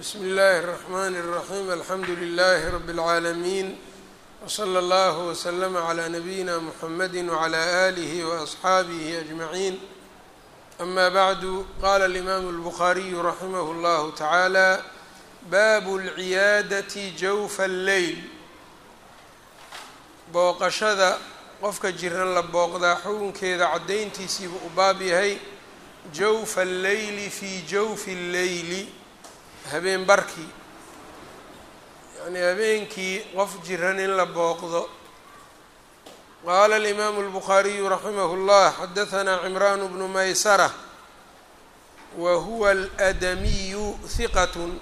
bsmi اllahi الرحmn الرaحيم alxamdu لlh رb العaalمين وslى اllه وslm عlى نbyina mحamd وعlى آlih وأصxaabih أجمعين أma bعd qala الإmam الbخariي raximh اllah taعalى bab الciyaadaة jawfa الleyl booqashada qofka jiran la booqdaa xukunkeeda caddayntiisiiba u baab yahay jawfa alleyli fii jawfi alleyli habeen barkii. Yacnii habeenkii qof jiran in la booqdo. Qaala alimaamu albukhaariyu raximahu llah xadahanaa cimraan bnu maysara wa huwa aladamiyu hiqatun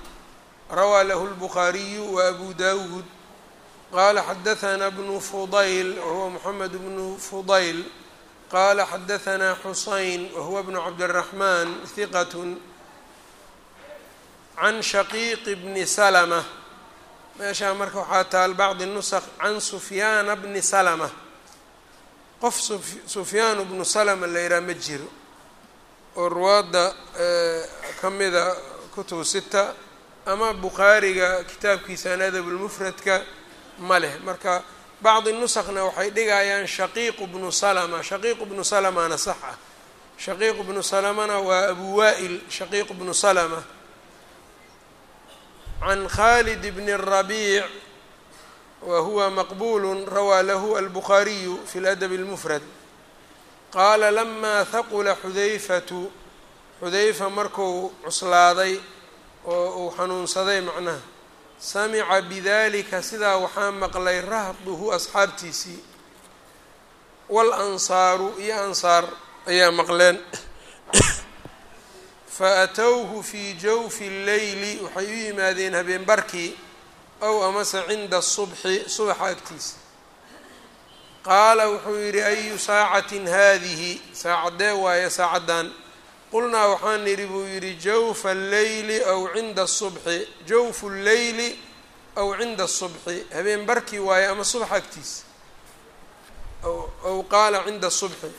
rawaa lahu lbukhaariyu wa abu dawuud qala xadahanaa bnu fudayl wahuwa moxamed bnu fudayl. Qala xadahanaa xusayn wahuwa bnu cabdiraxmaan hiqat can shaqiiqi bni salma meeshaa marka waxaa taal bacdi nusq can sufyaana bni salma qof sufyaan bnu salma la yidhaha ma jiro oo ruwaadda ka mida kutubu sita ama bukhaariga kitaabkiisaan adabulmufradka ma leh marka bacdi nusakna waxay dhigayaan shaqiiqu bnu salma shaqiiqu bnu salamana sax ah shaqiiqu bnu salamana waa abu wa'il shaqiiqu bnu salma can khalid bni الrabiic wa huwa maqbul rawaa lahu albukhaariyu fi ladab اlmufrad qaala lama haqula xudayfatu xudayfa marku cuslaaday oo uu xanuunsaday macnaha samica bidalika sidaa waxaa maqlay rahduhu asxaabtiisii waalansaaru iyo ansaar ayaa maqleen fa atowhu fii jawfi اlleyli waxay u yimaadeen habeen barkii ow amase cinda subxi subaxa agtiisa qaala wuxuu yidhi ayu saacatin haadihi saacadee waaye saacaddan qulnaa waxaan nidhi buu yidhi jawfa alleyli aw cinda asubxi jawfu lleyli aw cinda asubxi habeen barkii waaye ama subax agtiisa aw qaala cinda asubxi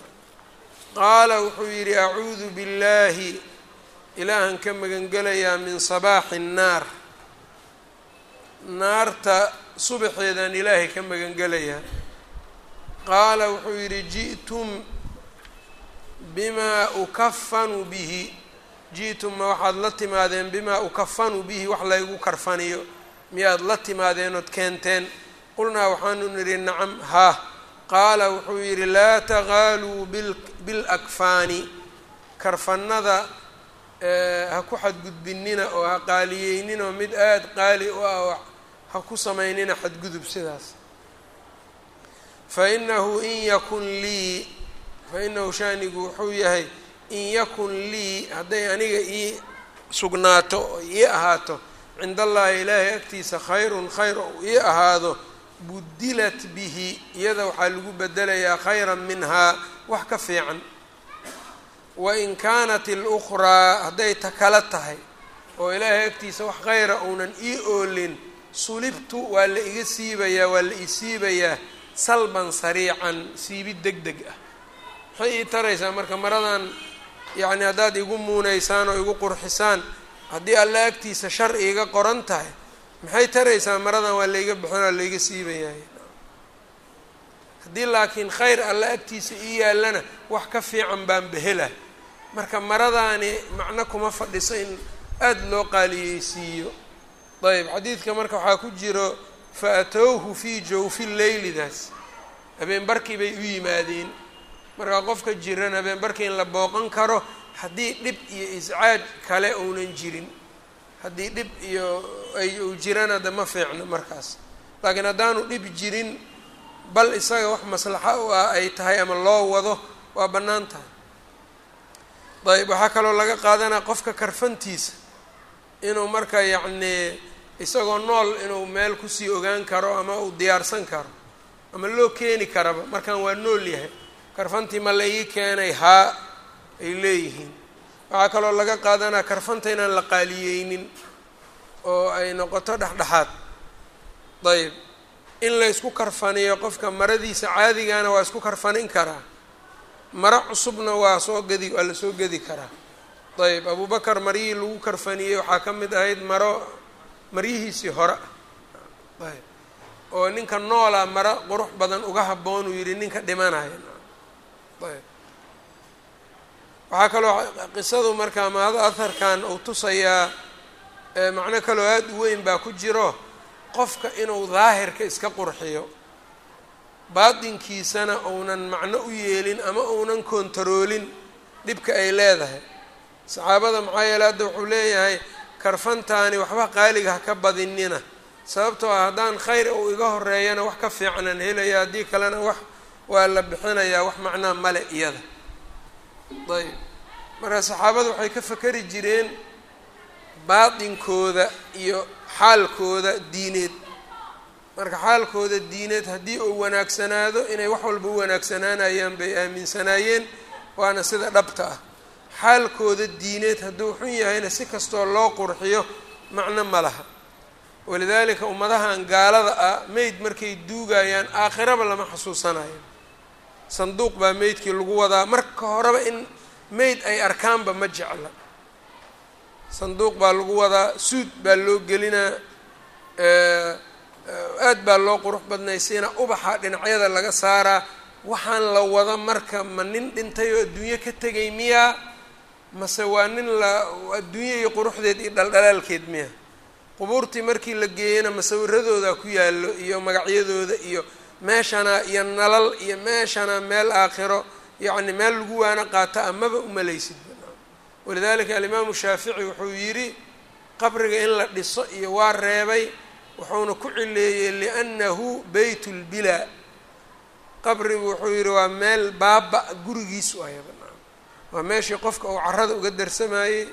qaala wuxuu yidhi acuudu billaahi ilaahan ka magangelayaa min sabaaxi nnaar naarta subaxeedaan ilaahay ka magangelayaa qaala wuxuu yidhi ji'tum bimaa ukafanu bihi. Ji'tum ma waxaad la timaadeen bimaa ukafanu bihi wax laygu karfaniyo. Miyaad la timaadeen ood keenteen? Qulnaa waxaanu nidhi nacam haa qaala wuxuu yidhi laa taqaaluu bilakfaani. Karfanada ha ku xadgudbinina oo ha qaaliyeynina mid aada qaali u ah oo ha ku samaynina xadgudub sidaas. Fa inahu in yakun lii fa inahu shaanigu wuxuu yahay in yakun lii hadday aniga ii sugnaato oo ii ahaato cind allahi ilaahay agtiisa khayrun khayr ii ahaado budilat bihi iyada waxaa lagu bedelayaa khayran minhaa wax ka fiican wain kaanat اlukhraa hadday ta kala tahay oo ilaahay agtiisa wax khayra uunan ii oolin sulibtu waa la iga siibayaa waa la ii siibayaa salban sariican siibid deg deg ah. Maxay ii taraysaa marka maradan yacni haddaad igu muunaysaan oo igu qurxisaan haddii alla agtiisa shar iiga qoran tahay maxay taraysaa maradan waa layga bixin waa layga siibayaay haddii laakiin khayr alla agtiisa ii yaallana wax ka fiican baan behela marka maradaani macno kuma fadhiso in aada loo qaaliyeysiiyo ayb xadiidka marka waxaa ku jiro fa atowhu fii jawfi leylidaas habeen barkii bay u yimaadeen. Markaa qofka jiran habeen barkii in la booqan karo haddii dhib iyo iscaaj kale uunan jirin. Haddii dhib iyo ay uu jirana de ma fiicno markaas. Laakiin haddaanu dhib jirin bal isaga wax maslaxo u ah ay tahay ama loo wado waa bannaan tahay ayb waxaa kaloo laga qaadanaa qofka karfantiisa inuu marka yacnii isagoo nool inuu meel ku sii ogaan karo ama uu diyaarsan karo ama loo keeni karaba markaan waa nool yahay karfantii ma la ii keenay haa ay leeyihiin. Waxaa kaloo laga qaadanaa karfanta inaan la qaaliyeynin oo ay noqoto dhexdhexaad. Ayb in la ysku karfaniyo qofka maradiisa caadigana waa isku karfanin karaa maro cusubna waa soo gedi waa la soo gedi karaa ayb abubakar maryihii lagu karfaniyey waxaa ka mid ahayd maro maryihiisii hore. Ayb oo ninka noolaa maro qurux badan uga habboon uu yidhi ninka dhimanaya. Ayb waxaa kaloo qisadu markaa maado aharkan uu tusayaa macno kaloo aada u weyn baa ku jiro qofka inuu daahirka iska qurxiyo baatinkiisana uunan macno u yeelin ama uunan kontaroolin dhibka ay leedahay. Saxaabada maxaa yeele hadda wuxuu leeyahay karfantaani waxba qaaliga ha ka badinina sababtoo ah haddaan khayr uu iga horeeyana wax ka fiicnan helaya haddii kalena wax waa la bixinayaa wax macnaa male iyada. Ayb marka saxaabada waxay ka fakeri jireen baatinkooda iyo xaalkooda diineed marka xaalkooda diineed haddii uu wanaagsanaado inay wax walba u wanaagsanaanayaan bay aaminsanaayeen waana sida dhabta ah. Xaalkooda diineed hadduu xun yahayna si kastoo loo qurxiyo macno ma laha. Walidaalika ummadahan gaalada ah meyd markay duugayaan aakhiraba lama xasuusanayo. Sanduuq baa meydkii lagu wadaa marka horeba in meyd ay arkaanba ma jecla. Sanduuq baa lagu wadaa suud baa loo gelinaa aad baa loo qurux badnaysiina ubaxa dhinacyada laga saaraa waxaan la wada marka ma nin dhintay oo adduunyo ka tegay miyaa? Mase waa nin la adduunyo iyo quruxdeed iyo dhaldhalaalkeed miya qubuurtii markii la geeyena masawiradooda ku yaallo iyo magacyadooda iyo meeshana iyo nalal iyo meeshana meel aakhiro yacni meel lagu waano qaata amaba umalaysid walidalika alimaamu shaafici wuxuu yidhi qabriga in la dhiso iyo waa reebay wuxuuna ku cileeyey liannahu beyt lbilaa qabrigu wuxuu yidhi waa meel baaba gurigiisu ayaba waa meeshii qofka uu carada uga darsamayey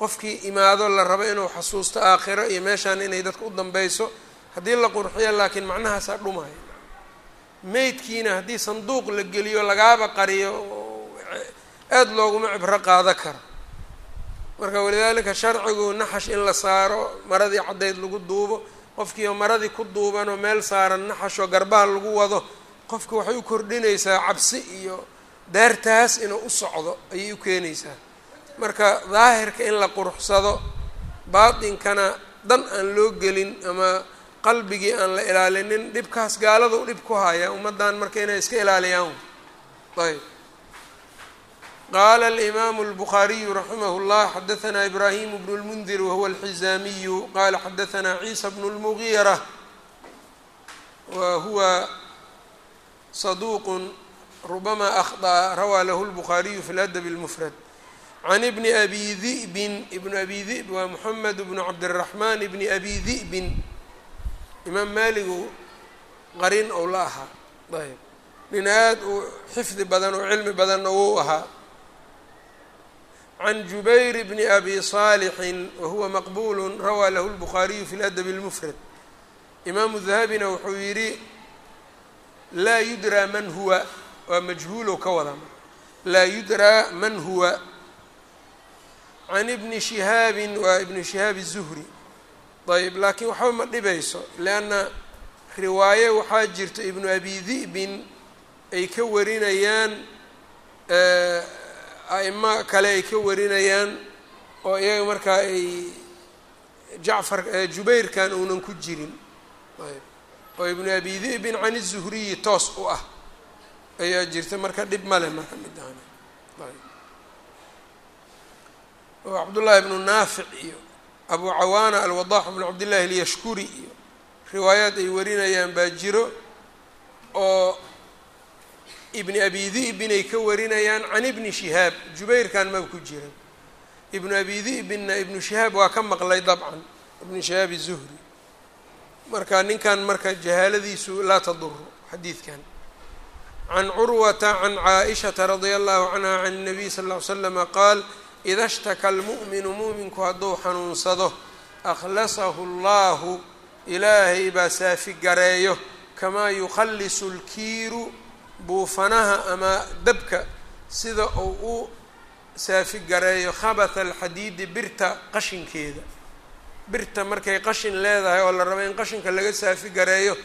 qofkii imaado la rabo inuu xasuusto aakhiro iyo meeshaan inay dadka u dambeyso haddii la qurxiyo laakiin macnahaasaa dhumaya meydkiina haddii sanduuq la geliyo lagaaba qariyo aada looguma cibro qaado karo. Marka walidaalika sharcigu naxash in la saaro maradii caddeyd lagu duubo qofkiioo maradii ku duubanoo meel saaran naxashoo garbaha lagu wado qofka waxay u kordhinaysaa cabsi iyo daartaas inuu u socdo ayay u keenaysaa. Marka daahirka in la quruxsado baatinkana dan aan loo gelin ama qalbigii aan la ilaalinin dhibkaas gaalada dhib ku haya ummaddan marka inay iska ilaaliyaan. Ayb qaala alimaamu اlbukhaariyu raximah اllah xadaثna ibraahim bnu اlmundir wahuwa alxizaamiyu qala xadaثna ciisa bnu اlmugiira wa huwa saduuq rubama akhطأ rawaa lahu اlbukhaariyu fi ladab اlmufrad can ibni abi di'bin ibnu abi di'b waa moxamed bnu cabdiraxmaan ibni abi di'bin imaam maaligu qarin ou la ahaa ayb nin aada u xifdi badan oo cilmi badanna wou ahaa can jubayr bni abi saalixin wahuwa maqbulu rawaa lahu lbukhaariyu fi ladab اlmufrad imaamu dahabina wuxuu yidhi laa yudraa man huwa waa majhuulow ka wada laa yudraa man huwa can ibni shihaabin waa ibni shihaab الzuhri ayb laakiin waxba ma dhibayso leanna riwaaye waxaa jirta ibnu abi di'bin ay ka warinayaan a'imo kale ay ka warinayaan oo iyaga markaa ay jacfar jubayrkan uunan ku jirin. Oo ibnu abi di'bin can الzuhriyi toos u ah. Ayaa jirta marka dhib male marka midaan ayb. oo cabdullaahi ibnu naafic iyo abu cawaana alwadax bnu cabdillahi alyashkuri iyo riwaayaad ay warinayaan baa jiro oo ibni abi di'bin ay ka warinayaan can ibni shihaab. Jubayrkan maba ku jira. Ibnu abi di'binna ibnu shihaab waa ka maqlay dabcan. Ibnu shihaab izuhri marka ninkan marka jahaaladiisu laa taduru xadiidkan. Can curwata can caaishata radia allahu canha can الnabiy sal ll ly qaal ida shtaka almu'minu mu'minku hadduu xanuunsado akhlasahu allahu ilaahay baa saafi gareeyo kamaa yukhallisu lkiiru buufanaha ama dabka sida uu u saafi gareeyo khabatha alxadiidi birta qashinkeeda. Birta markay qashin leedahay oo la rabo in qashinka laga saafi gareeyo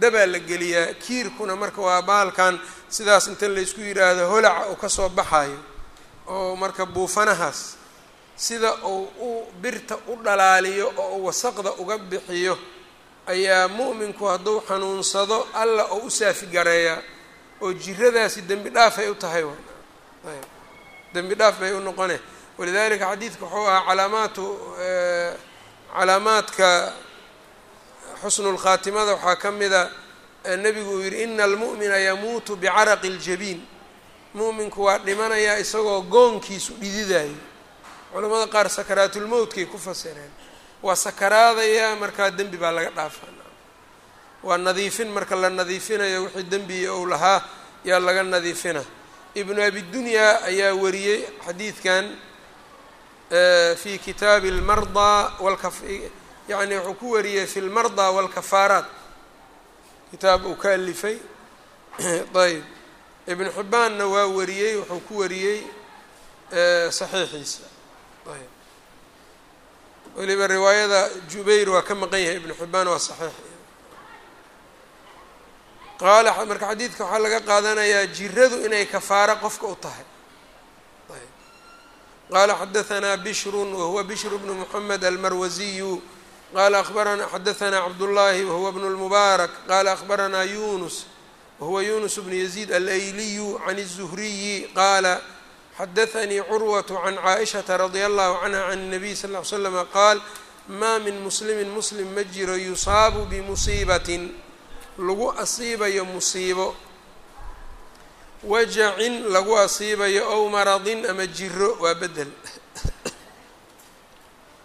dabaa la geliyaa kiirkuna marka waa baalkan sidaas inta laysku yidhaahdo holaca uu ka soo baxayo oo marka buufanahaas sida uu u birta u dhalaaliyo oo uu wasaqda uga bixiyo ayaa mu'minku hadduu xanuunsado alla oo u saafi gareeyaa oo jiradaasi dembi dhaaf ay u tahay dembi dhaaf bay u noqone. Walidalika xadiidka wuxuu ahaa calaamaatu calaamaadka xusnulkhaatimada waxaa ka mida nebigu uu yihi ina almu'mina yamuutu bicaraqi اljabiin mu'minku waa dhimanayaa isagoo goonkiisu dhididayo culamada qaar sakaraatulmowtkay ku fasireen. Waa sakaraadaya markaa dembi baa laga dhaafaa waa nadiifin marka la nadiifinayo wixii dembiya ou lahaa yaa laga nadiifina. Ibnu abidunyaa ayaa wariyey xadiidkan fi kitaabi almardaa walka yani wuxuu ku wariyey fi lmardaa walkafaaraat kitaab uu ka alifay. Ayb ibn xibbaanna waa wariyey wuxuu ku wariyey saxiixiisa. Ayb weliba riwaayada jubayr waa ka maqan yahay ibnu xibbaan waa saxiix qaala marka xadiidka waxaa laga qaadanayaa jiradu inay kafaaro qofka u tahay ayb qaala xadahanaa bishrun wahuwa bishru bnu moxamed almarwasiyu qala abarana xadahanaa cabdullaahi wahuwa bnu lmubaarak qala akhbaranaa yunus wahuwa yunus bnu yaziid alayliyu can الzuhriyi qaala xadaanii curwat can caaishata radia allahu canha can الnabiy sal ly slama qaal maa min muslimin muslim ma jiro yusaabu bimusiibatin lagu asiibayo musiibo. Wajacin lagu asiibayo ow maradin ama jiro waa bedel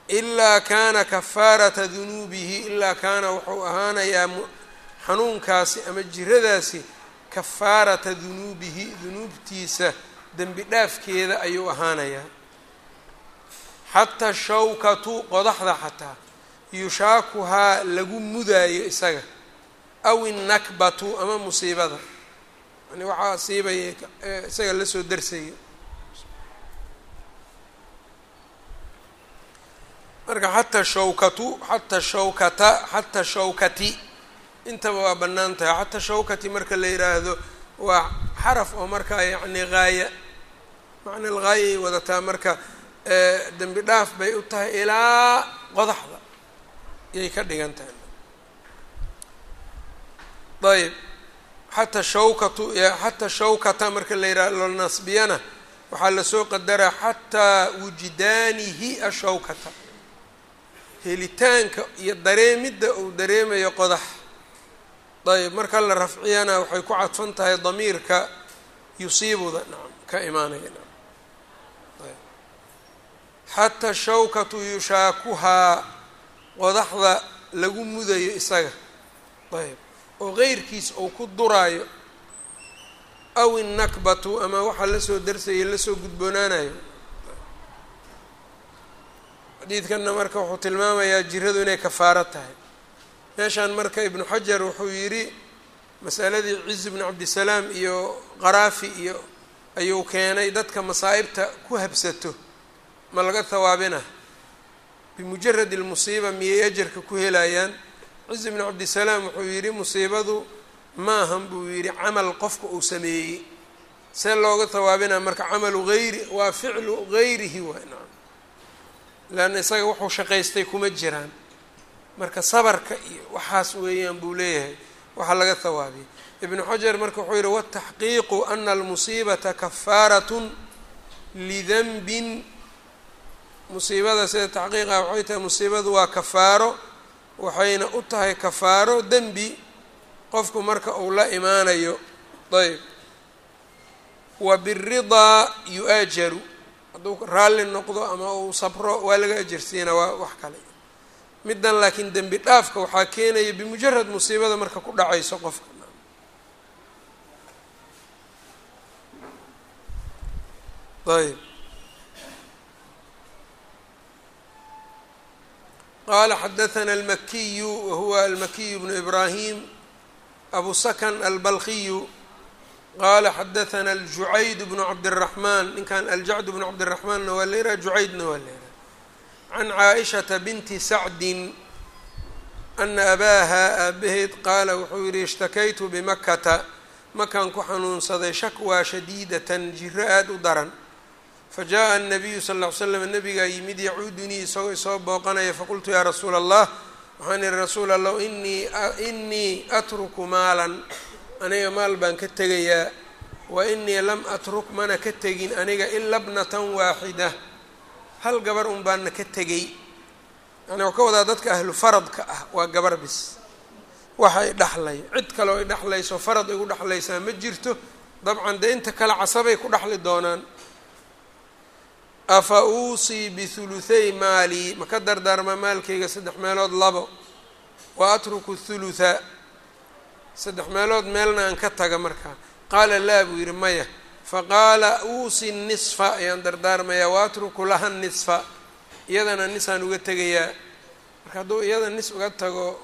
ilaa kaana kafaarata dunuubihi ilaa kaana wuxuu ahaanayaa xanuunkaasi ama jiradaasi kafaarata dunuubihi dunuubtiisa dembi dhaafkeeda ayuu ahaanayaa. Xataa shawkatu qodaxda xataa yushaakuhaa lagu mudaayo isaga aw innakbatu ama musiibada. Yani waxaa asiibaya isaga la soo darsayo marka xataa shawkatu xataa shawkata xataa shawkati. Intaba waa bannaan tahay. Xataa shawkati marka la yidhaahdo waa xaraf oo markaa yacni haaya macna lgaayay wadataa marka dembi dhaaf bay u tahay ilaa qodaxda. Yay ka dhigan tahay ayb. Xataa shawkatu xataa shawkata marka la yidhaha lo nasbiyana waxaa la soo qadaraa xataa wujdaanihi ashawkata. Helitaanka iyo dareemidda uu dareemayo qodax. Ayb marka la rafciyana waxay ku cadfan tahay damiirka yusiibuda. Nacam ka imaanaya nacam xataa shawkatu yushaakuhaa qodaxda lagu mudayo isaga. Ayb oo qeyrkiis uu ku duraayo aw innakbatu ama waxaa la soo darsaya la soo gudboonaanayo. Xadiidkanna marka wuxuu tilmaamayaa jiradu inay kafaaro tahay. Meeshaan marka ibnu xajar wuxuu yidhi masaladii ciz bnu cabdisalaam iyo qaraafi iyo ayuu keenay dadka masaa'ibta ku habsato. Ma laga hawaabina bimujaradi lmusiiba miyay ajarka ku helayaan ciz bnu cabdisalaam wuxuu yidhi musiibadu maahan buu yidhi camal qofka uu sameeyey. See looga hawaabina marka camalu hayri waa ficlu gayrihi waay nacam. Leanna isaga wuxuu shaqaystay kuma jiraan. Marka sabarka iyo waxaas weeyaan buu leeyahay waxaa laga hawaabiyay ibnu xajar marka wuxuu yihi wataxqiiqu ana almusiibata kafaaratun lidanbin musiibada sida taxqiiqa waxay tahay musiibadu waa kafaaro waxayna u tahay kafaaro dembi qofku marka uu la imaanayo. Ayb wa biridaa yu-aajaru hadduu raalli noqdo ama uu sabro waa laga ajarsiina waa wax kale. Middan laakiin dembi dhaafka waxaa keenaya bimujarad musiibada marka ku dhacayso qofka. Ayb qala xadaثna almakiyu wahuwa almakiyu bnu ibrahim abu sakan albalkiyu qala xadaثna aljucayd bnu cabdالraحman ninkan aljacd bnu cabdالraحmaanna waa leeraa jucaydna waa leeraa can caaishata binti sacdin ana abaaha aabaheed qaala wuxuu yihi ishtakaytu bimakata makan ku xanuunsaday shakwaa shadiidatan jiro aada u daran fajaءa الnabiyu sal ll ly slam nabigaa yimid yacuudunii isagoo isoo booqanaya faqultu yaa rasuula allah waxaan ihi rasuul allah inii inii atruku maalan aniga maal baan ka tegayaa wa inii lam atruk mana ka tegin aniga ila bnatan waaxida hal gabar un baana ka tegay yani waxu ka wadaa dadka ahlu faradka ah waa gabar bis waxay dhaxlay cid kale o ay dhexlayso farad igu dhexlaysaa ma jirto dabcan dee inta kale casabay ku dhexli doonaan afa uusii bihuluthay maalii ma ka dardaarma maalkayga saddex meelood labo. Wa atruku thulutha. Saddex meelood meelna aan ka taga markaa qaala laa buu yidhi maya. Faqaala uusi nisfa. Ayaan dardaarmayaa. Wa atruku laha nisfa. Iyadana nisaan uga tegayaa. Marka hadduu iyada nis uga tago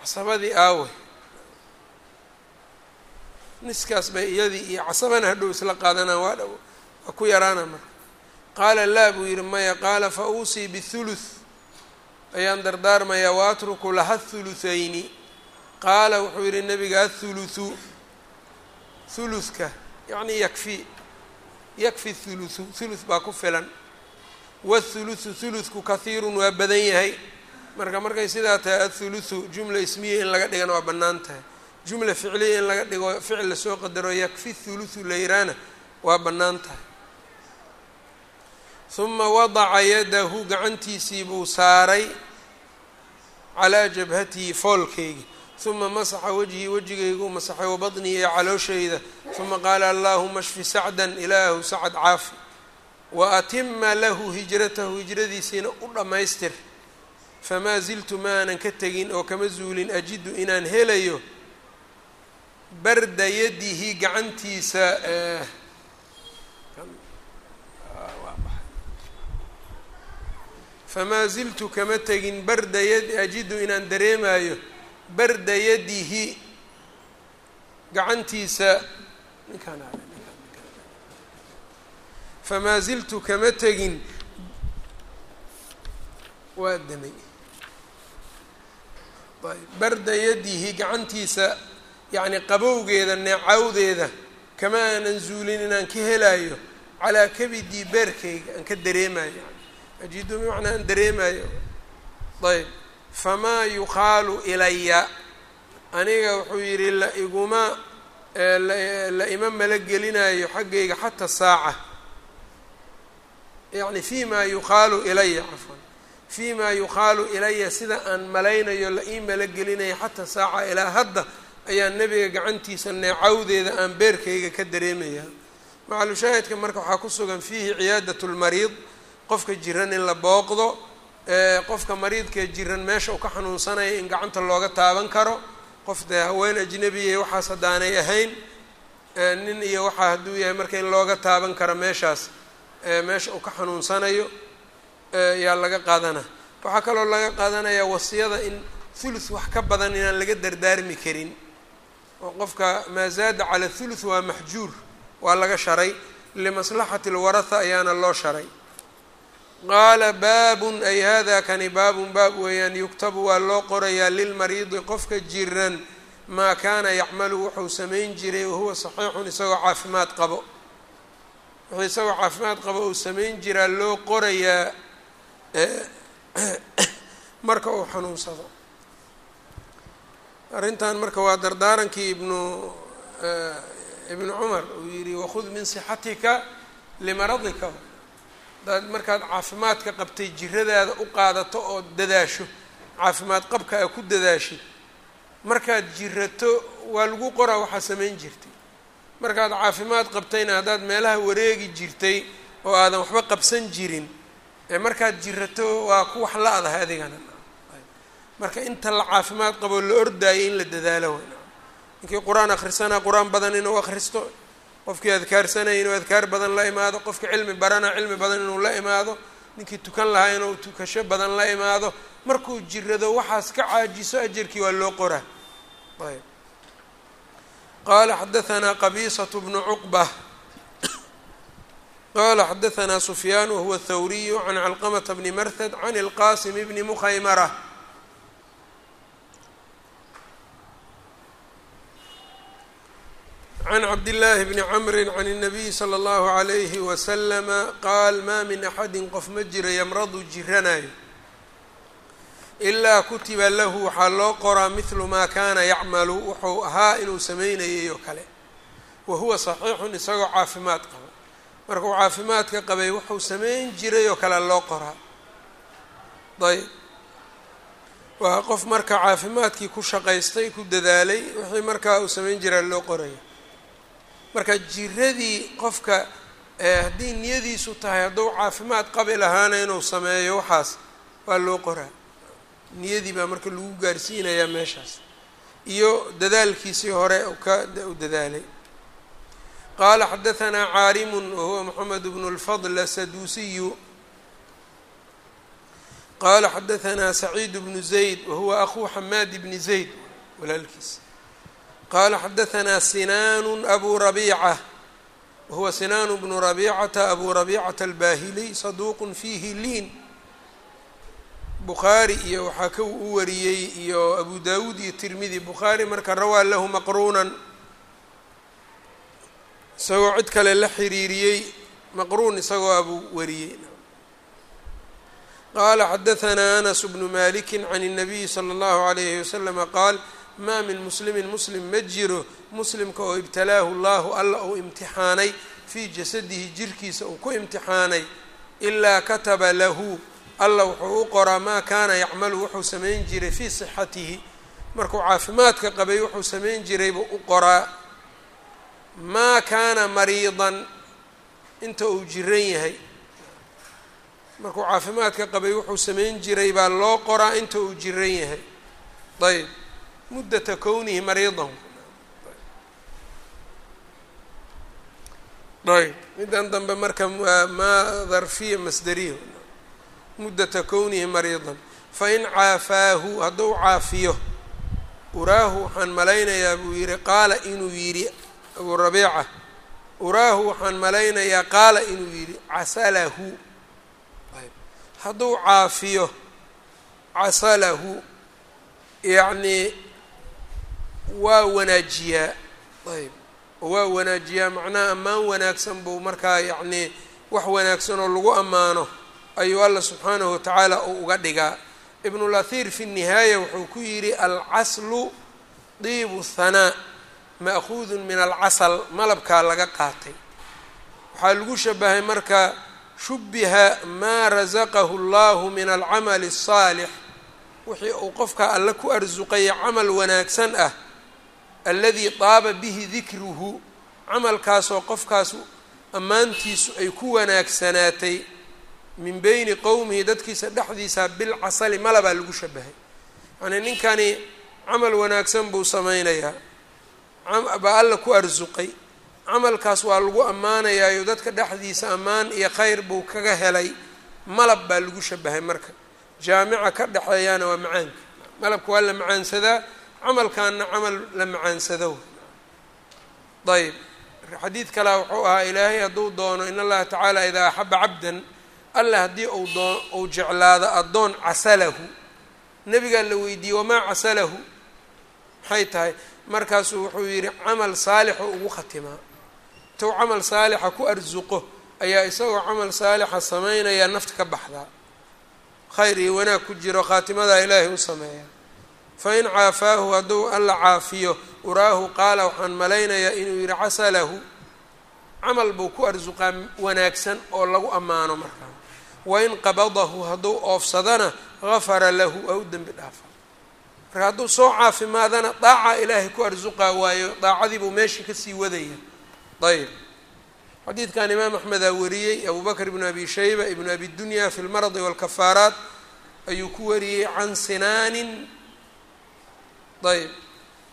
casabadii aawe. Niskaas bay iyadii iyo casabana hadhow isla qaadanaan waa dhow. Waa ku yaraana marka qaala laa buu yidhi maya qaala fa uusii bithuluth. Ayaan dardaarmayaa wa atruku laha thuluthayni qaala wuxuu yidhi nabiga athuluthu. Thuluthka yacni yakfi yakfi thuluthu thuluth baa ku filan. Wathuluthu thuluthku kahiirun waa badan yahay. Marka markay sidaa tahay athuluthu jumla ismiya in laga dhigana waa bannaan tahay. Jumla ficliya in laga dhigo ficil la soo qadaro yakfi thuluthu layraana waa bannaan tahay huma wadaca yadahu gacantiisii buu saaray calaa jabhatihi foolkaygi huma masaxa wejhii wejigayguu masaxay wabadnii iyo calooshayda huma qaala allaahuma shfi sacdan ilaahu sacad caafi wa atima lahu hijratahu hijradiisiina u dhammaystir famaa ziltu maanan ka tegin oo kama zuulin ajidu inaan helayo barda yadihi gacantiisa famaa ziltu kama tegin barda yad ajidu inaan dareemayo barda yadihi gacantiisa famaa ziltu kama tegin. Waa damay. Barda yadihi gacantiisa yacni qabowgeeda neecawdeeda kama aanan zuulin inaan ka helayo calaa kabidii beerkayga aan ka dareemayo ajidu bimacnaa aan dareemayo ayb famaa yuqaalu ilaya aniga wuxuu yidhi la iguma la ima malagelinayo xaggayga xata saaca yacni fi ma yuqaalu ilaya cafwan fi ma yuqaalu ilaya sida aan malaynayo la ii malagelinayo xataa saaca ilaa hadda ayaa nebiga gacantiisa neecawdeeda aan beerkayga ka dareemaya macalushaahidka marka waxaa ku sugan fiihi ciyaadat lmariid qofka jiran in la booqdo qofka mariidkee jiran meesha uu ka xanuunsanaya in gacanta looga taaban karo qof dee haween ajnabiya waxaas haddaanay ahayn nin iyo waxaa hadduu yahay marka in looga taaban karo meeshaas meesha uu ka xanuunsanayo yaa laga qaadana waxaa kaloo laga qaadanayaa wasiyada in thuluth wax ka badan inaan laga dardaarmi karin oo qofka maa cala thuluth waa maxjuur waa laga sharay. Limaslaxati lwaratha ayaana loo sharay qaala baabun ay hada kani baabun baab weeyaan yuktabu waa loo qorayaa lilmariidi qofka jiran maa kaana yacmalu wuxuu samayn jiray wahuwa saxiixun isagoo caafimaad qabo. Wuxuu isagoo caafimaad qabo uu samayn jiraa loo qorayaa marka uu xanuunsado. Arrintan marka waa dardaarankii ibnu ibnu cumar uu yidhi wakhud min sixatika limaradika markaad caafimaadka qabtay jiradaada u qaadato oo dadaasho caafimaad qabka a ku dadaashid markaad jirato waa lagu qoraa waxaa samayn jirtay. Markaad caafimaad qabtayna haddaad meelaha wareegi jirtay oo aadan waxba qabsan jirin ee markaad jirato waa ku wax la-dahay adigana. Marka inta la caafimaad qaboo la ordaayo in la dadaalo ninkii qur'aan akhrisanaa qur'aan badan inuu akhristo qofkii adkaarsanaya inuu adkaar badan la imaado qofkii cilmi barana cilmi badan inuu la imaado ninkii tukan lahaa inuu tukasho badan la imaado markuu jirado waxaas ka caajiso ajarkii waa loo qoraa. Ayb. Qala xadaanaa qabiisatu bnu cuqba. Qala xadaanaa sufyaan wahuwa thawriyu can calqamata bni marhad can ilqasim bni mukhaymara can cabdillaahi bni camri can الnabiyi slى اllahu عalayhi waslama qaal maa min axadi qof ma jiro yamradu jiranayo ilaa kutiba lahu waxaa loo qoraa mihlu maa kaana yacmalu wuxuu ahaa inuu samaynayay oo kale wa huwa saxiixun isagoo caafimaad qaba markuu caafimaadka qabay wuxuu samayn jiray oo kale loo qoraa ayb waa qof marka caafimaadkii ku shaqaystay ku dadaalay wixii markaa uu samayn jiraa loo qoraya marka jiradii qofka haddii niyadiisu tahay hadduu caafimaad qabi lahaana inuu sameeyo waxaas waa loo qoraa. Niyadii baa marka lagu gaarsiinayaa meeshaas. Iyo dadaalkiisii hore ka u dadaalay. Qaala xadahanaa caarimun wahuwa moxamed bnu lfadl asaduusiyu qaala xadahanaa saciid bnu zayd wahuwa akhuu xamaad bni zayd. Walaalkiis qaala xadahanaa sinaanu abu rabiica wahuwa sinaanu bnu rabiicata abu rabiicata albaahiliy saduuqun fiihi liin bukhaari iyo waxaa ka u wariyey iyo abu dawuud iyo tirmidi bukhaari marka rawaa lahu maqruunan isagoo cid kale la xiriiriyey maqruun isagoo abuu wariyey qaala xadahanaa anas bnu maliki can الnabiyi slى اllahu عalayhi waslama qaal maa min muslimin muslim ma jiro muslimka oo ibtalaahu llahu alla uu imtixaanay fii jasadihi jirkiisa uu ku imtixaanay ilaa kataba lahu alla wuxuu u qoraa maa kaana yacmalu wuxuu samayn jiray fii sixatihi markuu caafimaadka qabay wuxuu samayn jiray buu u qoraa maa kaana mariidan inta uu jiran yahay. Markuu caafimaadka qabay wuxuu samayn jiray baa loo qoraa inta uu jiran yahay. Ayb muddata kownihi mariidan ayb middan dambe marka waa maa darfiya masderiya muddata kownihi mariidan fain caafaahu hadduu caafiyo uraahu waxaan malaynayaa buu yihi qaala inuu yidhi abuu rabiica uraahu waxaan malaynayaa qaala inuu yidhi casalahu hadduu caafiyo casalahu yacnii waa wanaajiyaa. Ayb waa wanaajiyaa macnaha ammaan wanaagsan buu markaa yacnii wax wanaagsan oo lagu ammaano ayuu alla subxaanahu watacaala uu uga dhigaa. Ibnulahir fi nihaaya wuxuu ku yidhi alcaslu diibu hanaa ma'kuudun min alcasal malabkaa laga qaatay. Waxaa lagu shabahay marka shubiha maa rasaqahu allahu min alcamali الsaalix wixii uu qofka alle ku arsuqaya camal wanaagsan ah aladii daaba bihi dikruhu camalkaasoo qofkaas ammaantiisu ay ku wanaagsanaatay min beyni qowmihi dadkiisa dhexdiisa bilcasali malabaa lagu shabahay. Yacnii ninkani camal wanaagsan buu sameynayaa baa alla ku arsuqay camalkaas waa lagu ammaanayaayo dadka dhexdiisa ammaan iyo khayr buu kaga helay malab baa lagu shabahay marka. Jaamica ka dhexeeyaana waa macaanka. Malabka waa la macaansadaa camalkaana camal la macaansado. Ayb xadiid kalea wuxuu ahaa ilaahay hadduu doono in allaha tacaala idaa axaba cabdan alla haddii uu doo uu jeclaado addoon casalahu. Nebigaa la weydiiyey wamaa casalahu? Maxay tahay? Markaasuu wuxuu yidhi camal saalixu ugu khatimaa intuu camal saalixa ku arsuqo ayaa isagoo camal saalixa samaynayaa nafta ka baxdaa khayr iyo wanaag ku jiro khaatimadaa ilaahay u sameeya fa in caafaahu hadduu alla caafiyo uraahu qaala waxaan malaynayaa inuu yidhi casalahu camal buu ku arsuqaa wanaagsan oo lagu ammaano markaa wain qabadahu hadduu oofsadana gafara lahu u dembi dhaafa marka hadduu soo caafimaadana daaca ilaahay ku arsuqaa waayo daacadii buu meeshii ka sii wadaya ayb xadiidkan imaam axmedaa wariyey abu bakr ibnu abi shayba ibnu abi dunya fi lmaradi walkafaaraat ayuu ku wariyey can sinaanin ayb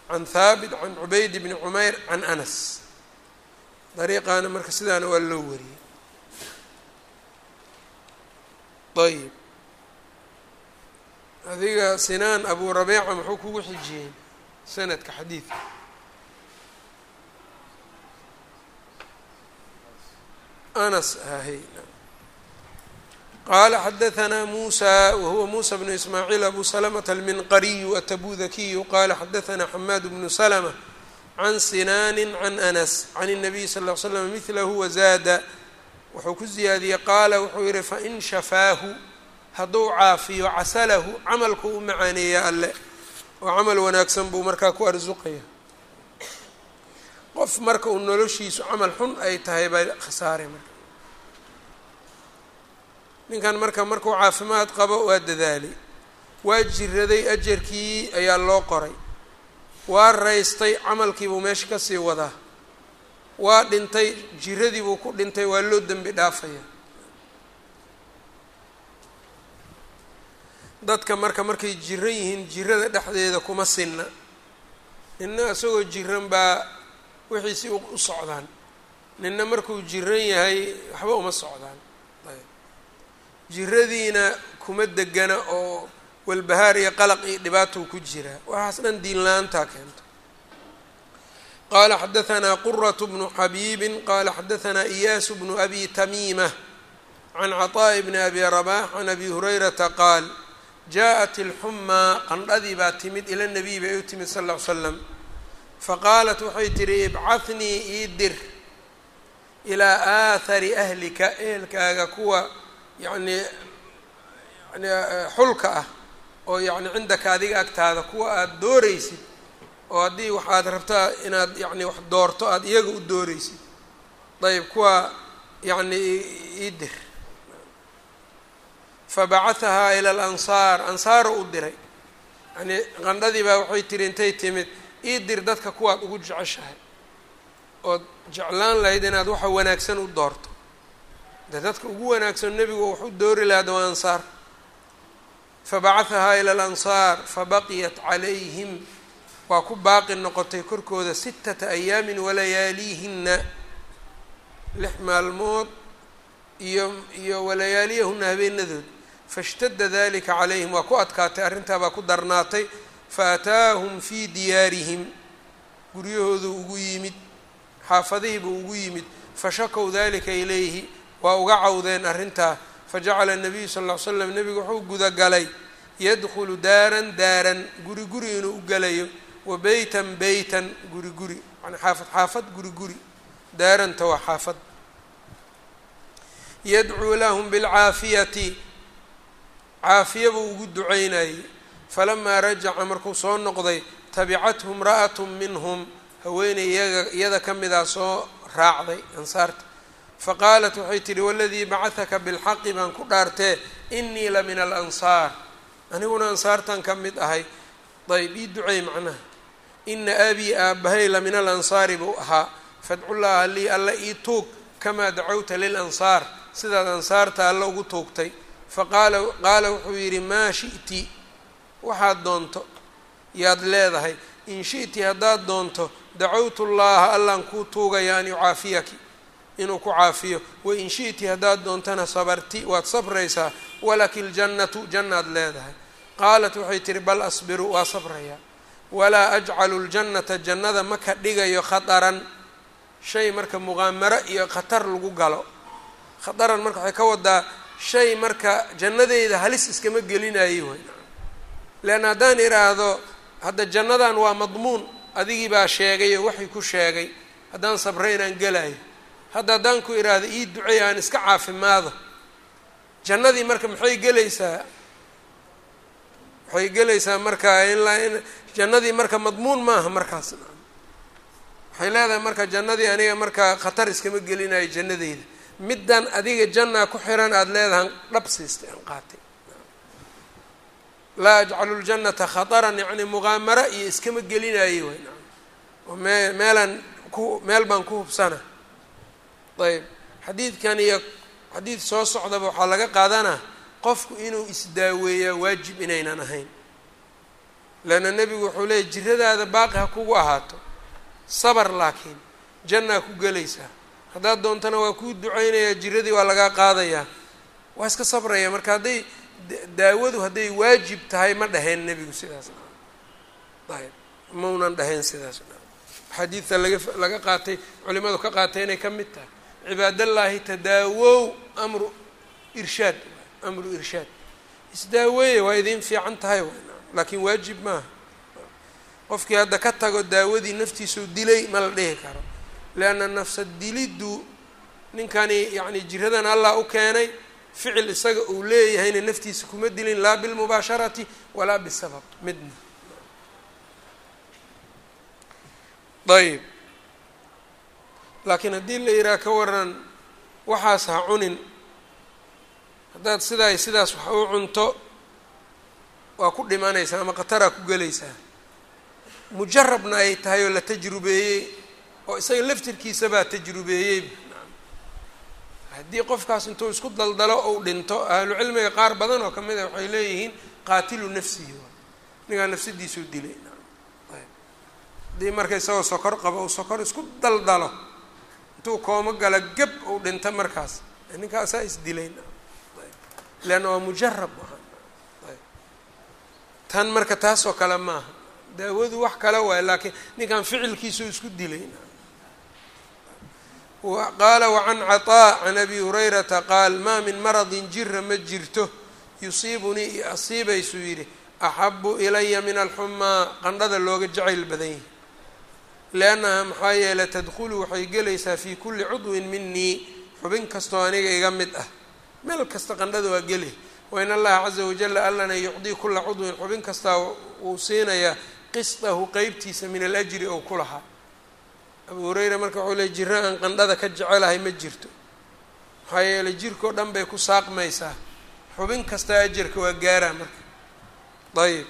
can haabit can cubayd bni cumayr can anas dariiqaana marka sidaana waa loo wariyey ayb adiga sinaan abu rabiica muxuu kugu xijiyey sanadka xadiidka anas ahay qaala xadahanaa muusa wahuwa muusa bnu ismaaciil abu salamata alminqariyu atabudakiyu qaala xadahanaa xamaad bnu salma can sinaani can anas can الnabiy sal ll slam midlahu wazaada wuxuu ku ziyaadiyey qaala wuxuu yihi fain shafaahu hadduu caafiyo casalahu camalku u macaaneeya alle oo camal wanaagsan buu markaa ku arsuqaya qof marka uu noloshiisu camal xun ay tahay baa khasaare marka ninkan marka markuu caafimaad qabo waa dadaalay waa jiraday ajarkii ayaa loo qoray. Waa raystay camalkiibuu meesha ka sii wadaa. Waa dhintay jiradiibuu ku dhintay waa loo dembi dhaafaya. Dadka marka markay jiran yihiin jirada dhexdeeda kuma sinna. Nina isagoo jiran baa wixiisi u socdaan. Nina markuu jiran yahay waxba uma socdaan. Ayb jiradiina kuma degana oo walbahaar iyo qalaq iyo dhibaatou ku jiraa waxaas dhan diin la-aantaa keento qala xadahanaa quraة bnu xabiibi qala xadahanaa iyaasu bnu abi tamiima can caطaaءi bni abi rabax can abi hurayrata qaal jaءat اlxumaa qandhadii baa timid ila nabiy bay u timid sal ll ly slam faqaalat waxay tihi ibcahnii ii dir ilaa aahari ahlika ehelkaaga kuwa yani yani xulka ah oo yani cindaka adiga agtaada kuwa aada dooreysid oo haddii waxaad rabtaa inaad yani wax doorto aada iyaga u dooreysid ayb kuwa yani ii dir. Fabacahahaa ila alansaar ansaaro u diray. Yani qandhadii baa waxay tiri intay timid ii dir dadka kuwaad ugu jeceshahay. Ood jeclaan lahayd inaad waxa wanaagsan u doorto de dadka ugu wanaagsan nebigu wax u doori lahaada waa ansaar. Fabacahahaa ila alansaar fabaqiyat calayhim. Waa ku baaqi noqotay korkooda sittata ayaamin walayaaliihina lix maalmood iyo iyo walayaaliyahuna habeenadood. Faاshtada dalika calayhim waa ku adkaatay arrintaa baa ku darnaatay. Faataahum fii diyaarihim. Guryahoodu ugu yimid xaafadihiibuu ugu yimid. Fashakow dalika ilayhi waa uga cawdeen arrintaa fajacala الnabiyu sal ll ly slam nebigu wuxuu gudagalay. Yadkhulu daaran daaran guri guri inuu u galayo. Wa beytan beytan guri guri. Yani xaafad xaafad guri guri. Daaranta waa xaafad. Yadcuu lahum bilcaafiyati caafiya buu ugu duceynayey falamaa rajaca markuu soo noqday tabicathu imra'atu minhum. Haweeney iyaga iyada ka midaa soo raacday ansaarta faqaalat waxay tihi waladii bacahaka bilxaqi baan ku dhaartee inii la min alansaar. Aniguna ansaartan ka mid ahay. Ayb ii duceey macnaha. Ina abii aabahay la min alansaari buu ahaa. Fadcullaaha lii alla ii tuug kamaa dacawta lilansaar. Sidaad ansaarta alla ugu tuugtay. Faqaala qaala wuxuu yidhi maa shi'ti waxaad doonto. Yaad leedahay. In shi'ti haddaad doonto dacawtu llaaha allaan kuu tuugaya an yucaafiyaki inuu ku caafiyo. Wain shi'ti haddaad doontana sabarti waad sabraysaa. Walaki ljannatu jannaad leedahay. Qaalat waxay tihi bal asbiru waa sabrayaa walaa ajcalu ljannata jannada ma ka dhigayo khataran. Shay marka muqaamaro iyo khatar lagu galo. Khataran marka waxay ka wadaa shay marka jannadeyda halis iskama gelinayo way leanna haddaan idhaahdo hadda jannadan waa madmuun adigii baa sheegay oo waxay ku sheegay. Haddaan sabray inaan gelayo hadda haddaan ku idhaahdo ii ducey aan iska caafimaado. Jannadii marka maxay gelaysaa? Waxay gelaysaa marka inlaa in jannadii marka madmuun maaha markaas. Waxay leedahay marka jannadii aniga markaa khatar iskama gelinayo jannadeyda. Middan adiga jannaa ku xiran aada leedahan dhab siistay aan qaatay. Laa ajcalu ljannata khataran yacni muqaamaro iyo iskama gelinayo way oo mee meelaan ku meel baan ku hubsana ayb. Xadiidkan iyo xadiid soo socdaba waxaa laga qaadanaa qofku inuu isdaaweeyaa waajib inaynan ahayn. Leanna nebigu wuxuu leeyay jiradaada baaqi ha kugu ahaato sabar laakiin jannaa ku gelaysaa haddaad doontana waa kuu duceynayaa jiradii waa lagaa qaadayaa waa iska sabraya. Marka hadday daawadu hadday waajib tahay ma dhaheen nebigu sidaas. Ayb. Maunan dhahayn sidaas. Xadiidta laga laga qaatay culimadu ka qaatay inay ka mid tahay cibaadallaahi tadaawow amru irshaad amru irshaad. Isdaaweeye waa idiin fiican tahay laakiin waajib maaha. Qofkii hadda ka tago daawadii naftiisuu dilay ma la dhihi karo. Leanna nafsad diliddu ninkani yacni jiradan allah u keenay ficil isaga uu leeyahayna naftiisa kuma dilin laa bilmubaasharati walaa bisabab midna. Ayb laakiin haddii la yidhaha ka waran waxaas ha cunin. Haddaad sidaay sidaas wax u cunto waa ku dhimanaysaa ama khataraa ku gelaysaa. Mujarabna ay tahay oo la tajrubeeyey oo isaga laftirkiisa baa tajrubeeyey. Haddii qofkaas intuu isku daldalo ou dhinto ahlucilmiga qaar badan oo ka mid a waxay leeyihiin qaatilu nafsihi. Ningaa nafsadiisuu dilay. Haddii marka isagoo sokor qabo uu sokor isku daldalo intuu koomo gala geb uu dhinto markaas ninkaasaa isdilay leanna waa mujarab tan marka taas oo kale maaha daawadu wax kale waay laakiin ninkan ficilkiisu isku dilay qaala wacan caطaa can abi hurayrata qaal maa min maradin jira ma jirto. Yusiibunii i asiibaysuu yidhi axabu ilaya min alxumaa. Qandhada looga jacayl badan yahi liannaha maxaa yeele tadkhulu waxay gelaysaa fii kulli cudwin minii xubin kastoo aniga iga mid ah. Meel kasta qandhada waa gelay wain allaha caza wajala allana yucdii kula cudwin. Xubin kastaa uu siinayaa qisdahu qeybtiisa min alajri ou ku lahaa. Abu hureyra marka wuxuu leey jiro aan qandhada ka jecelahay ma jirto. Maxaa yeeley jirkao dhan bay ku saaqmaysaa. Xubin kasta ajarka waa gaaraa marka. Ayib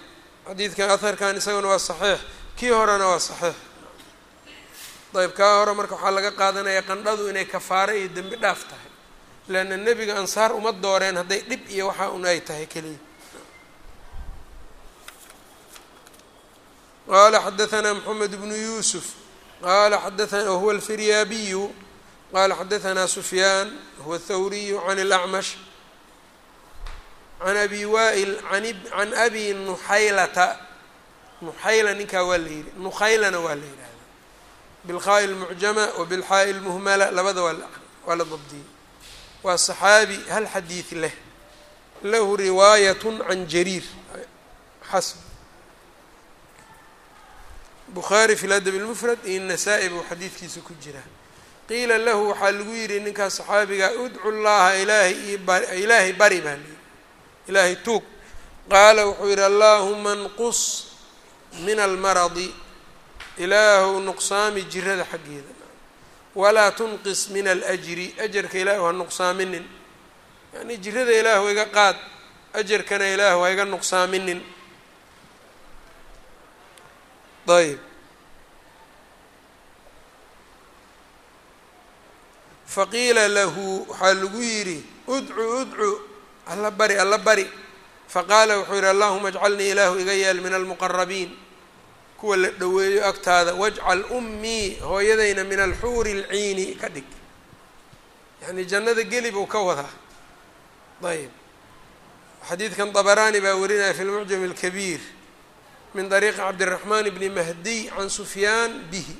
xadiidkan aharkan isaguna waa saxiix. Kii horena waa saxiix ayb kaa hore marka waxaa laga qaadanaya qandhadu inay kafaaro iyo dembi dhaaf tahay leanna nebiga ansaar uma dooreen hadday dhib iyo waxa un ay tahay keliya qala xadaثna mxamed bnu yusuf qala xadaana wahuwa alfiryaabiyu qala xadaثna sufyaan huwa athawriyu can اlacmash can abi wa'il can abi nuxaylata nuxayla ninkaa waa la yihi nukhaylana waa la yidhahda bilkhaai lmucjama wa bilxaai lmuhmala labada waa la dabdiyey waa saxaabi hal xadiid leh lahu riwaayat can jariir xasb bukhaari fi ladab lmufrad iyo nasaa-i buu xadiidkiisa ku jira qiila lahu waxaa lagu yidhi ninkaa saxaabiga udcu llaha ilaahay ilaahay bari baa layidhi ilaahay tuug qaala wuxuu yidhi allaahuma nqus min almaradi ilaahu nuqsaami jirada xaggeeda. Walaa tunqis min alajri ajarka ilaahu ha nuqsaaminin. Yani jirada ilaahu iga qaad ajarkana ilaahu ha iga nuqsaaminin. Ayb faqiila lahu waxaa lagu yidhi udcu udcu alla bari alla bari. Faqaala wuxuu yidhi allahuma ajcalnii ilaahu iga yeel min almuqarabiin kuwa la dhoweeyo agtaada wajcal ummii hooyadayna min alxuuri lciini ka dhig yani jannada geli buu ka wadaa ayb xadiidkan dabaraani baa warinaya fi lmucjam اlkabiir min طariiqi cabdالraxmaan bni mahdiy can sufyaan bihi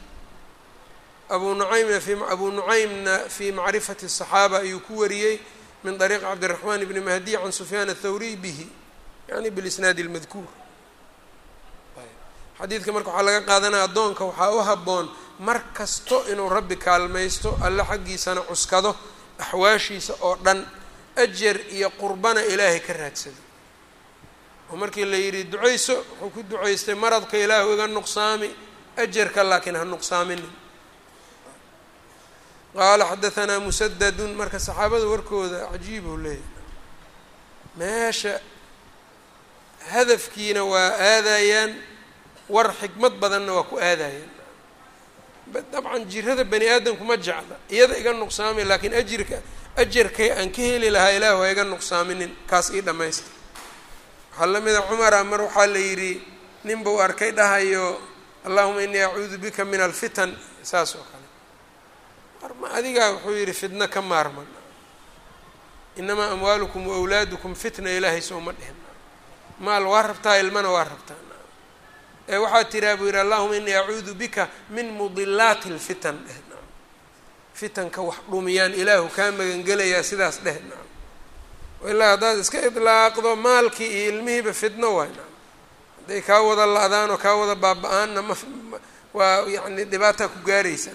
abu nucaymna fi abu nucaymna fi macrifati الصaxaaba ayuu ku wariyey min طariiqi cabdالraxmaan bni mahdiy can sufyaan aلthawriy bihi yani bilisnaadi اlmadkuur xadiidka marka waxaa laga qaadanaya addoonka waxaa u habboon mar kasto inuu rabbi kaalmaysto alle xaggiisana cuskado axwaashiisa oo dhan ajar iyo qurbana ilaahay ka raadsado. Oo markii la yidhi ducayso wuxuu ku ducaystay maradka ilaahu iga nuqsaami ajarka laakiin ha nuqsaaminin qaala xadahanaa musadadun marka saxaabada warkooda cajiib uu leeyahay. Meesha hadafkiina waa aadayaan war xikmad badanna waa ku aadayaan dabcan jirada bani aadamku ma jecla. Iyada iga nuqsaami laakiin ajirka ajarkay aan ka heli lahaa ilaahu ha iga nuqsaaminin. Kaas ii dhammaysta. Waxaa la mida cumara mar waxaa la yidhi nin buu arkay dhahayo allahuma inii acuudu bika min alfitan saas oo kale. Marma adigaa wuxuu yidhi fitno ka maarman. Inamaa amwaalukum wa awlaadukum fitna ilaahay sooma dhihin maal waa rabtaa ilmana waa rabtaa ee waxaad tiraa buu yidhi allahuma inii acuudu bika min mudilaati lfitan dheh naam. Fitanka wax dhumiyaan ilaahu kaa magangelayaa sidaas dheh naam. Ilaa haddaad iska idlaaqdo maalkii iyo ilmihiiba fitno waay naam. Hadday kaa wada la-daan oo kaa wada baaba-aanna ma waa yacni dhibaataa ku gaaraysa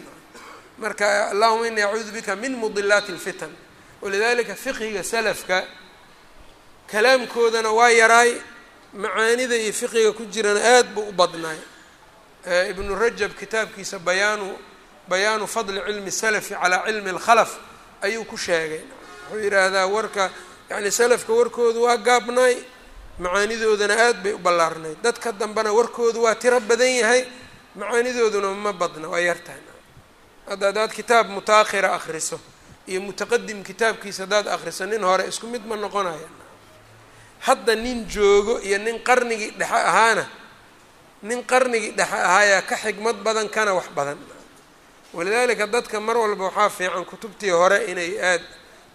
marka allahuma ini acuudu bika min mudilaati اlfitan walidalika fiqhiga salafka kalaamkoodana waa yaraay macaanida iyo fiqiga ku jirana aad buu u badnaay ibnu rajab kitaabkiisa bayaanu bayaanu fadli cilmi salafi calaa cilmi اlkhalaf ayuu ku sheegay. Wuxuu yidhaahdaa warka yani salafka warkoodu waa gaabnaay macaanidoodana aad bay u ballaarnayd dadka dambena warkoodu waa tiro badan yahay macaanidooduna ma badna waa yartahay hadda haddaad kitaab mutaakhira akhriso iyo mutaqadim kitaabkiisa haddaad akhriso nin hore isku mid ma noqonaya hadda nin joogo iyo nin qarnigii dhexe ahaana nin qarnigii dhexe ahaayaa ka xigmad badan kana wax badan. Walidaalika dadka mar walba waxaa fiican kutubtii hore inay aad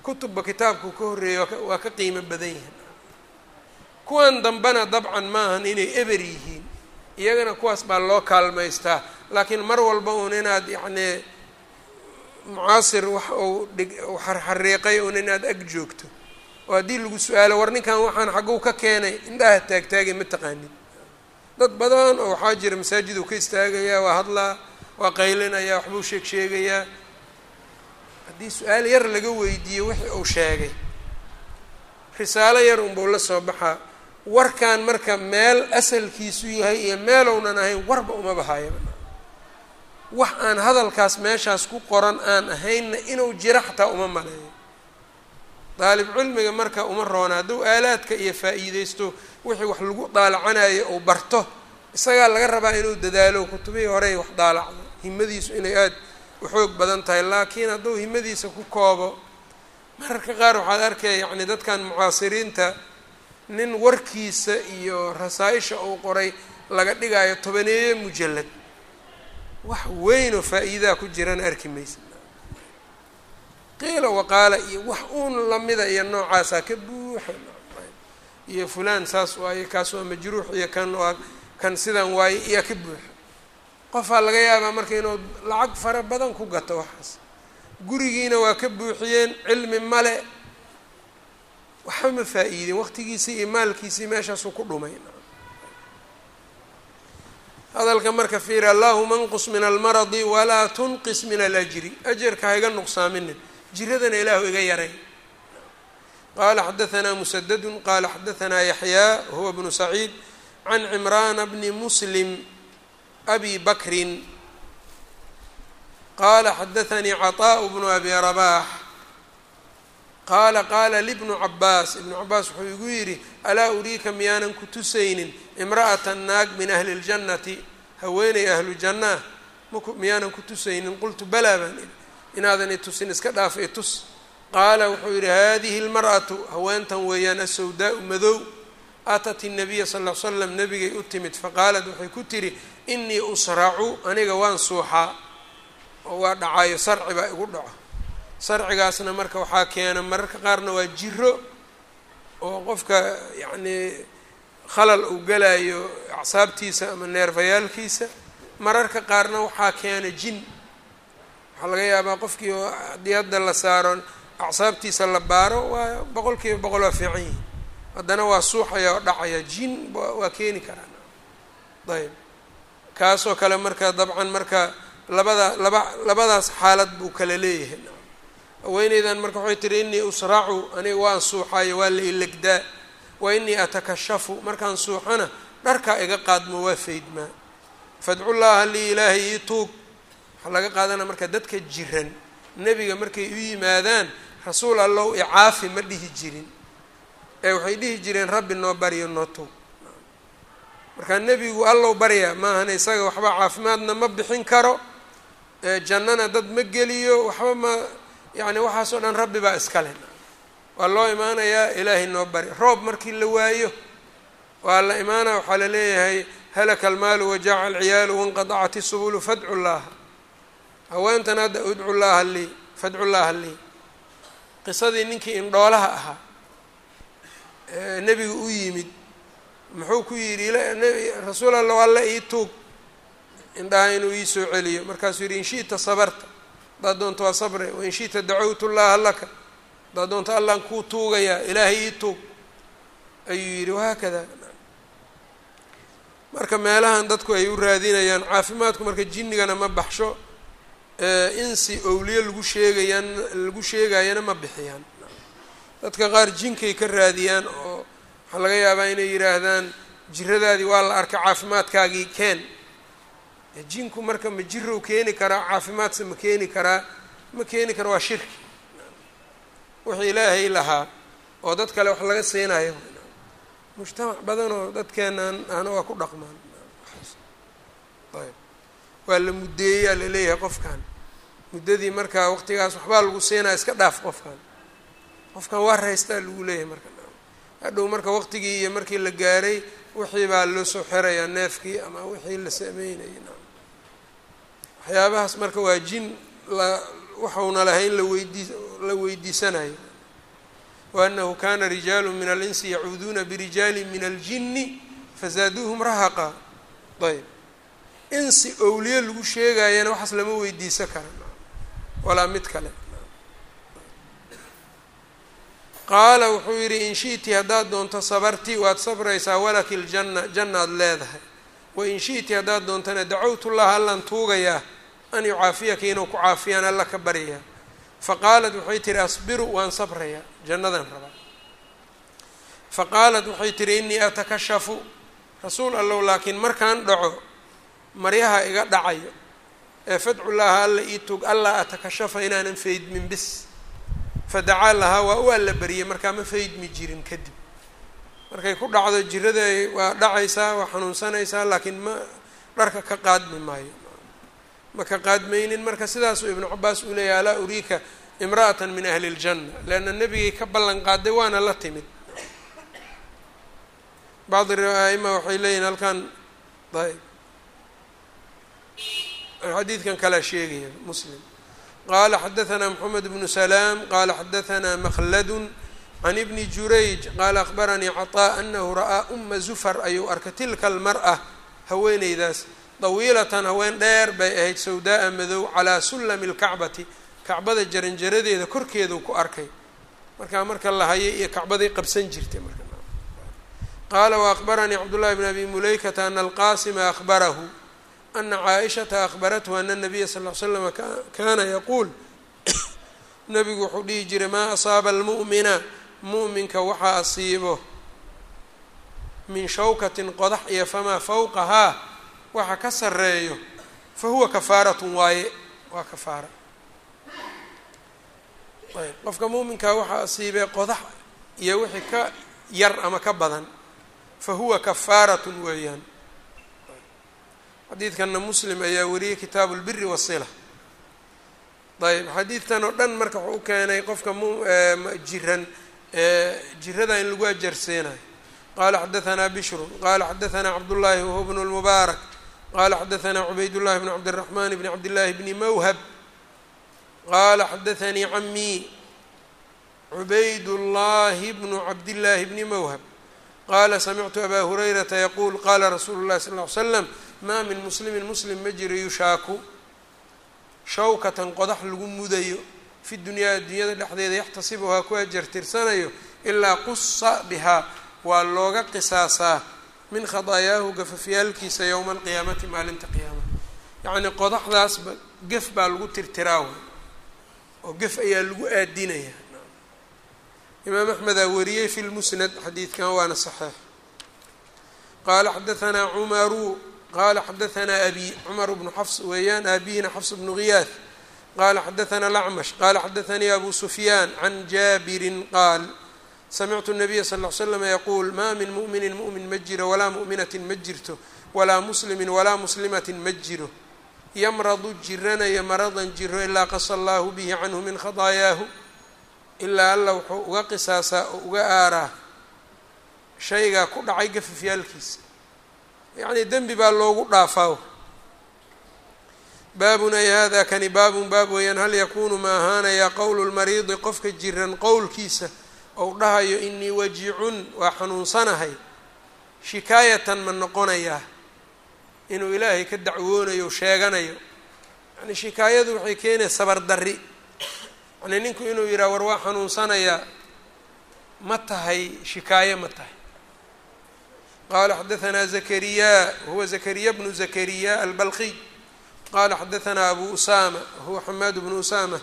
kutubba kitaabku ka horreeyay waa ka qiimo badan yihiin. Kuwan dambena dabcan maahan inay eber yihiin iyagana kuwaas baa loo kaalmaystaa. Laakiin mar walba uun inaad yacnii mucaasir wax uu dhig xarxariiqay uun inaad ag joogto oo haddii lagu su'aalo war ninkan waxaan xagguu ka keenay. Indhaha taagtaagay ma taqaanid. Dad badan oo waxaa jira masaajid uu ka istaagayaa waa hadlaa waa qaylinayaa waxbuu sheeg sheegayaa. Haddii su'aal yar laga weydiiyo wixii uu sheegay risaalo yar unbuu la soo baxaa warkan marka meel asalkiisu yahay iyo meelownan ahayn warba uma bahayaba wax aan hadalkaas meeshaas ku qoran aan ahaynna inuu jiro xataa uma maleeyo daalib cilmiga marka uma roona hadduu aalaadka iyo faa-iideysto wixii wax lagu daalacanayo uu barto isagaa laga rabaa inuu dadaalo. Kutubihii horey wax daalacdo. Himadiisu inay aada u xoog badan tahay laakiin hadduu himadiisa ku koobo mararka qaar waxaad arkaya yacni dadkan mucaasiriinta nin warkiisa iyo rasaa-isha uu qoray laga dhigayo tobaneeye mujallad. Wax weyn oo faa-iidaha ku jirana arki maysa qiila waqaala iyo wax uun lamida iyo noocaasaa ka buuxa. Iyo fulaan saas waaye kaas waa majruux iyo kan waa kan sidan waaye iyaa ka buuxa. Qofaa laga yaabaa marka inuu lacag fara badan ku gato waxaas. Gurigiina waa ka buuxiyeen cilmi male waxba ma faa-iidin waqtigiisii iyo maalkiisii meeshaasuu ku dhumay. Hadalka marka fiiri allahuma nqus min almaradi walaa tunqis min alajri ajarka ha iga nuqsaaminin jiradana ilaahu iga yaray qala xadaanaa musadadu qala xadaanaa yaxyaa huwa bnu saciid can cimraana bni muslim abi bakrin qala xadaanii caطaaءu bnu abi rabax qaala qaala libnu cabaas ibnu cabaas wuxuu igu yidhi alaa uriika miyaanan ku tusaynin imra'ata naag min ahli اljannati haweeney ahlu jannah mak miyaanan ku tusaynin qultu balaa baan idhi inaadan itusin iska dhaaf itus qaala wuxuu yidhi haadihi lmar'atu haweentan weeyaan asawdaau madow atat inabiya sal l slam nebigay u timid. Faqaalat waxay ku tihi inii usracu aniga waan suuxaa. Oo waa dhacayo sarci baa igu dhaco sarcigaasna marka waxaa keena mararka qaarna waa jiro oo qofka yacnii khalal uu galayo acsaabtiisa ama neerfayaalkiisa. Mararka qaarna waxaa keena jin waxaa laga yaabaa qofkii oo haddii la saaro acsaabtiisa la baaro waa boqol kiiba boqol waa fiican yihi haddana waa suuxaya oo dhacaya jin waa keeni karaan. Ayb kaasoo kale marka dabcan marka labada laba labadaas xaalad buu kala leeyahay. Haweeneydan marka waxay tihi inii usracu aniga waan suuxayo waa la ilegdaa wa inii atakashafu. Markaan suuxana dharkaa iga qaadmo waa faydmaa fadcullaaha lii ilaahay ii tuug waxaa laga qaadanaa marka dadka jiran nebiga markay u yimaadaan rasuul allow icaafi ma dhihi jirin. Ee waxay dhihi jireen rabbi noo baryo noo tuug markaa nebigu allow baryaa maahana isaga waxba caafimaadna ma bixin karo. Jannana dad ma geliyo waxba ma yacni waxaasoo dhan rabbi baa iskale waa loo imaanayaa ilaahay noo bari roob markii la waayo waa la imaanaya waxaa la leeyahay halaka almaalu wajaca alciyaalu wanqadacat isubulu fadcu llaaha haweentan hadda udcu llaaha lii fadcu llaaha qisadii ninkii indhoolaha ahaa nebiga u yimid muxuu ku yidhi rasuul alla alla ii tuug. Indhaha inuu ii soo celiyo. Markaasuu yidhi in shi'ta sabarta. Haddaad doonto waa sabre. Wain shi'ta dacawtu llaha laka. Haddaad doonto allaan kuu tuugayaa. Ilaahay ii tuug. Ayuu yidhi wahaakada marka meelahan dadku ay u raadinayaan caafimaadku marka jinnigana ma baxsho insi owliye lagu sheegayaan lagu sheegayana ma bixiyaan. Dadka qaar jinkay ka raadiyaan oo waxaa laga yaabaa inay yidhaahdaan jiradaadii waa la arka caafimaadkaagii keen. Jinku marka ma jirow keeni karaa caafimaadse ma keeni karaa ma keeni kara waa shirki. Wixii ilaahay lahaa oo dad kale wax laga siinayo mujtamac badanoo dadkeenaan ahna waa ku dhaqmaan waa la muddeeyaa la leeyahay qofkan. Muddadii markaa waqtigaas waxbaa lagu siinaya iska dhaaf qofkan. Qofkan waa raystaa lagu leeyahay marka hadhow marka waqtigii iyo markii la gaaray wixii baa loo soo xirayaa neefkii ama wixii la sameynayay waxyaabahaas marka waa jin la waxauna lahayn laweydii la weydiisanayo waanahu kana rijaalu min alinsi yacuuduuna birijaali min aljini fazaaduuhum rahaqa. Ayb insi owliye lagu sheegayana waxaas lama weydiisan kara walaa mid kale. Qaala wuxuu yidhi in shi'ti haddaad doonto sabarti waad sabraysaa walaki ljanna jannaad leedahay. Wain shi'ti haddaad doontana dacowtullaha allan tuugayaa an yucaafiyaka inuu ku caafiyaan alla ka baryayaa faqaalat waxay tihi asbiru waan sabrayaa jannadan rabaa. Faqaalat waxay tihi innii atakashafu. Rasuul allow laakiin markaan dhaco maryaha iga dhacayo ee fadcullaaha alla ii tug allaa atakashafa inaanan faydmin bis. Fadacaa lahaa waa u alla bariyey markaa ma faydmi jirin kadib. Markay ku dhacdo jirada waa dhacaysaa waa xanuunsanaysaa laakiin ma dharka ka qaadmi maayo. Ma ka qaadmaynin marka sidaasuu ibnu cabaas uu leeyahy alaa uriika imra'atan min ahli ljanna leanna nebigay ka ballan qaaday waana la timid. Bacdi aima waxay leeyihiin halkan ayb xadiidkan kalea sheegaya muslim qala xadaثna mxamed bnu slaam qala xadaثna mkhladu can ibni jurayj qala akhbaranii caطاء anahu ra'aa uma zufar ayuu arkay tilka almarأة haweeneydaas dawiilatan haween dheer bay ahayd sawdaءa madow calىa sulami اlkacbati kacbada jaranjaradeeda korkeedu ku arkay markaa marka la hayay iyo kacbaday qabsan jirtay marka qaala waأkhbaranii cabdالlahi bn abi mulaykata ana alqasima akhbarahu ana caaishata akhbarathu ana sal ll ly slama kaana yaquul nabigu wuxuu dhihi jiray maa asaaba almu'mina mu'minka waxaa asiibo min shawkatin qodax iyo famaa fawqahaa waxa ka sareeyo fa huwa kafaaratun waaye waa kafaara ayb qofka muuminkaa waxaa asiibee qodax iyo wixii ka yar ama ka badan fa huwa kafaaratun weeyaan xadiidkanna muslim ayaa wariyey kitaabu اlbiri wasila ayb xadiidtan oo dhan marka wuxuu u keenay qofka mjiran jirada in lagu ajarseenayo qala xadaثna bishru qala xadaثna cabdullahi wahuwa bnu اlmubaarak qala xadaثna cubayd llahi bn cabdالraxman bn cabdillahi bni mawhab qala xadaثanii camii cubayd llahi bnu cabdillaahi bni mawhab qala samictu aba hurayrata yaquul qala rasuulu اlahi sal ly slam maa min muslimin muslim ma jiro yushaaku. Shawkatan qodax lagu mudayo fi dunyaa addunyada dhexdeeda yaxtasibuhaa ku ajartirsanayo ilaa qusa bihaa waa looga qisaasaa min khadaayaahu gafafyaalkiisa yowma alqiyaamati maalinta qiyaamaha yacnii qodaxdaasba gef baa lagu tirtiraa way oo gef ayaa lagu aadinaya. Imaam axmedaa wariyey fi lmusnad xadiidkan waana saxiix. Qaala xadaanaa cumaru qala xadaanaa abi cumar bnu xafs weeyaan aabihina xafs bnu ghiyaas qala xadaanaa lacmash qala xadaanii abu sufyaan can jaabirin qaal samictu nabiya sal l slama yaquul maa min mu'minin mu'min ma jiro walaa mu'minatin ma jirto walaa muslimin walaa muslimatin ma jiro yamradu jiranaya maradan jiro ilaa qasa allaahu bihi canhu min khadaayaahu ilaa alla wuxuu uga qisaasaa oo uga aaraa shaygaa ku dhacay gafafyaalkiisa yacni dembi baa loogu dhaafaa. Baabun ay hada kani baabun baab weeyaan hal yakuunu ma ahaanayaa qowlu lmariidi qofka jiran qowlkiisa ou dhahayo inii wajicun waa xanuunsanahay. Shikaayatan ma noqonayaa. Inuu ilaahay ka dacwoonayo sheeganayo. Yani shikaayadu waxay keenaya sabar darri. Yani ninku inuu yidhaha war waa xanuunsanayaa ma tahay shikaayo ma tahay qala xadaanaa zakariya huwa zakariya bnu zakariya albalqiy qala xadaanaa abu usama huwa xamaad bnu usama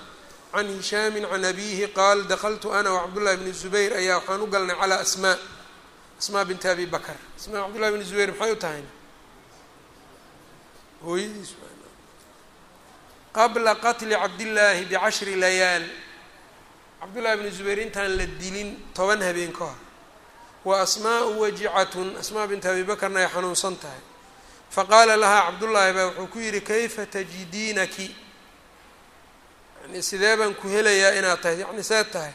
can hishaami can abiihi qaal dakltu ana wacabdullahi bni zubayr ayaa waxaan u galnay calaa asmaa asmaa binti abi bakr asmaa cabdullahi bni zubayr maxay u tahay hooyadiis qabla qatli cabdillaahi bicashri layaal cabdullaahi bni zubayr intaan la dilin toban habeen ka hor wa asmaau wajicatun asmaa binti abi bakrna ay xanuunsan tahay faqaala lahaa cabdullaahi baa wuxuu ku yidhi kayfa tajidiinaki yani sidee baan ku helayaa inaad tahay yacni seed tahay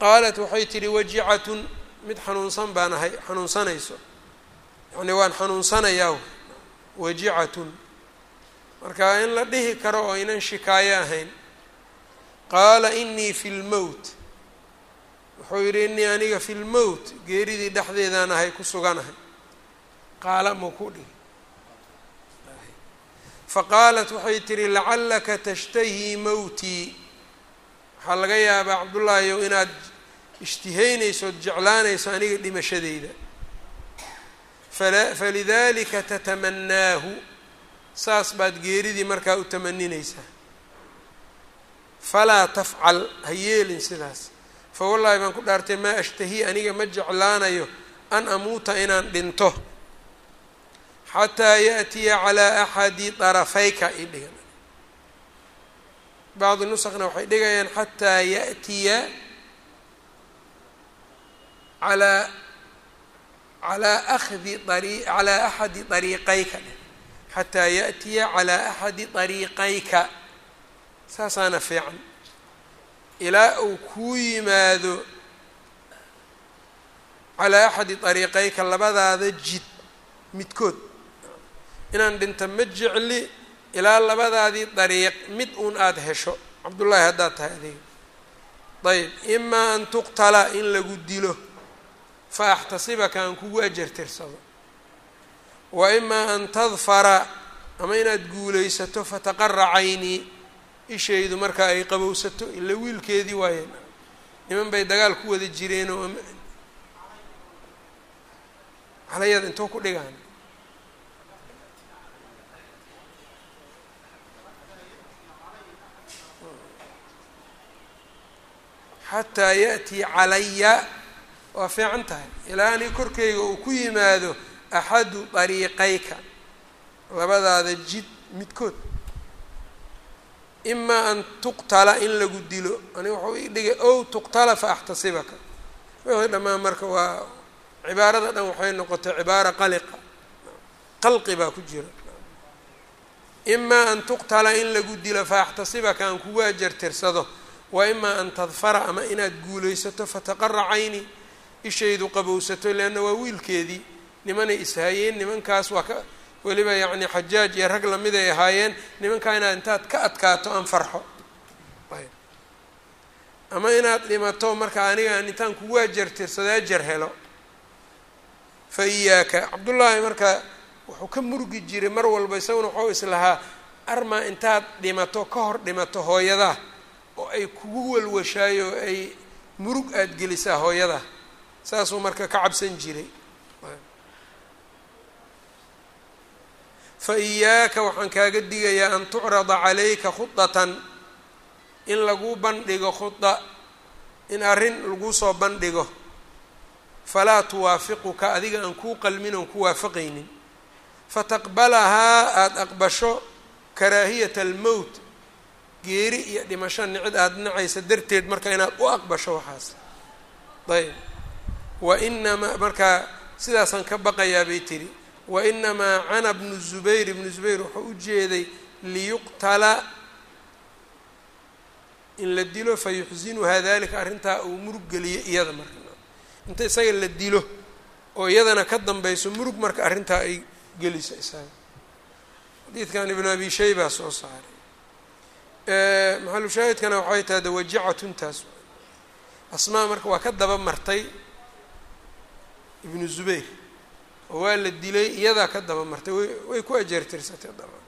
qaalat waxay tidhi wajicatun mid xanuunsan baan ahay xanuunsanayso yacni waan xanuunsanayaa wajicatun marka in la dhihi karo oo aynan shikaayo ahayn qaala inii fi lmowt wuxuu yidhi inii aniga fi lmowt geeridii dhexdeedaan ahay ku suganahay qaala muu ku dhihi? Faqaalat waxay tihi lacallaka tashtahii mowtii waxaa laga yaabaa cabdullaahiyow inaad ishtihaynayso od jeclaanayso aniga dhimashadeyda. Falidalika tatamannaahu. Saas baad geeridii markaa u tamaninaysaa falaa tafcal ha yeelin sidaas fa wallaahi baan ku dhaartay maa ashtahii aniga ma jeclaanayo an amuuta inaan dhinto xataa yaأtiya calىa axadi طarafayka i dhigan bacdi nusakna waxay dhigayaan xataa yaأtiya alaa alaa ahdi ari calaa axadi طariiqayka xataa yaأtiya calىa axadi طariiqayka saasaana fiican ilaa uu kuu yimaado calaa axadi طariiqayka labadaada jid midkood. Inaan dhinta ma jecli ilaa labadaadii dariiq mid uun aada hesho. Cabdullaahi haddaad tahay adiga. Ayb imaa an tuqtala in lagu dilo. Fa axtasibaka aan kugu ajartirsado wa imaa an tadfara ama inaad guulaysato fataqara caynii ishaydu markaa ay qabowsato ila wiilkeedii waayeen niman bay dagaal ku wada jireen oo calayada intoo ku dhigaan. Xataa yaأtii calaya. Waa fiican tahay. Ilaa ani korkeyga uu ku yimaado axadu طariiqayka labadaada jid midkood imaa an tuqtala in lagu dilo. Ani wuxuu i dhigay ow tuqtala faaxtasibaka wixii dhammaan marka waa cibaarada dhan waxay noqotay cibaara qaliqa. Qalqi baa ku jira. Imaa an tuqtala in lagu dilo faaxtasibaka aan kugu ajartirsado wa imaa an tadfara ama inaad guulaysato fataqara cayni ishaydu qabowsato leanna waa wiilkeedii. Nimanay ishayeen nimankaas waa ka weliba yacni xajaaj iyo rag la mid ay ahaayeen nimankaa inaad intaad ka adkaato aan farxo. Ama inaad dhimato marka anigaan intaan kugu ajartirsado ajar helo. Fa iyaaka. Cabdullaahi marka wuxuu ka murgi jiray mar walba isaguna waxau islahaa armaa intaad dhimato ka hor dhimato hooyadaa oo ay kugu walwashaayo ay murug aada gelisaa hooyadaa saasuu marka ka cabsan jiray fa iyaaka waxaan kaaga digayaa an tucrada calayka khudatan in lagu bandhigo khuda in arrin lagu soo bandhigo. Falaa tuwaafiquka adiga aan kuu qalmin oon ku waafaqaynin. Fataqbalahaa aada aqbasho karaahiyata almowt geeri iyo dhimasho nicid aada nacaysa darteed marka inaad u aqbasho waxaas. Ayb wa inamaa markaa sidaasaan ka baqayaa bay tiri wa inamaa cana bnu zubayr ibnu zubayr wuxuu u jeeday liyuqtala in la dilo fa yuxsinuhaa dalika arrintaa uu murug geliyo iyada marka. Inta isaga la dilo oo iyadana ka dambayso murug marka arrintaa ay geliso isaga. Xadiidkan ibnu abi shayba soo saaray. Maxalu shaahidkana waxay tahay de wajicatuntaas asmaa marka waa ka daba martay ibnu zubayr oo waa la dilay iyadaa ka daba martay way ku ajeertirsatay daba.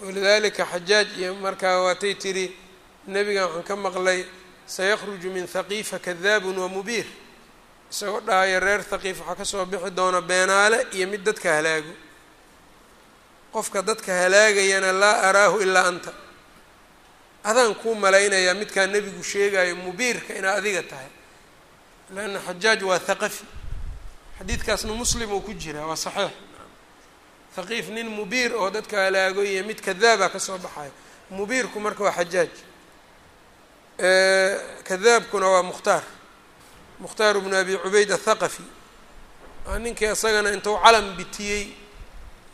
Walidalika xajaaj iyo markaa waatay tiri nebigan waxaan ka maqlay sayakruju min haqiifa kadaabun wa mubiir. Isagoo dhahaya reer thaqiif waxaa ka soo bixi doona beenaale iyo mid dadka halaago. Qofka dadka halaagayana laa araahu ilaa anta. Adaan kuu malaynayaa midkaa nebigu sheegayo mubiirka inaa adiga tahay leanna xajaaj waa thaqafi xadiidkaasna muslim uu ku jiraa waa saxiix. Thaqiif nin mubiir oo dadka halaago iyo mid kadaaba ka soo baxayo mubiirku marka waa xajaaj. Kadaabkuna waa mukhtaar. Mukhtaar bnu abi cubayd athaqafi ninkii isagana intuu calam bitiyey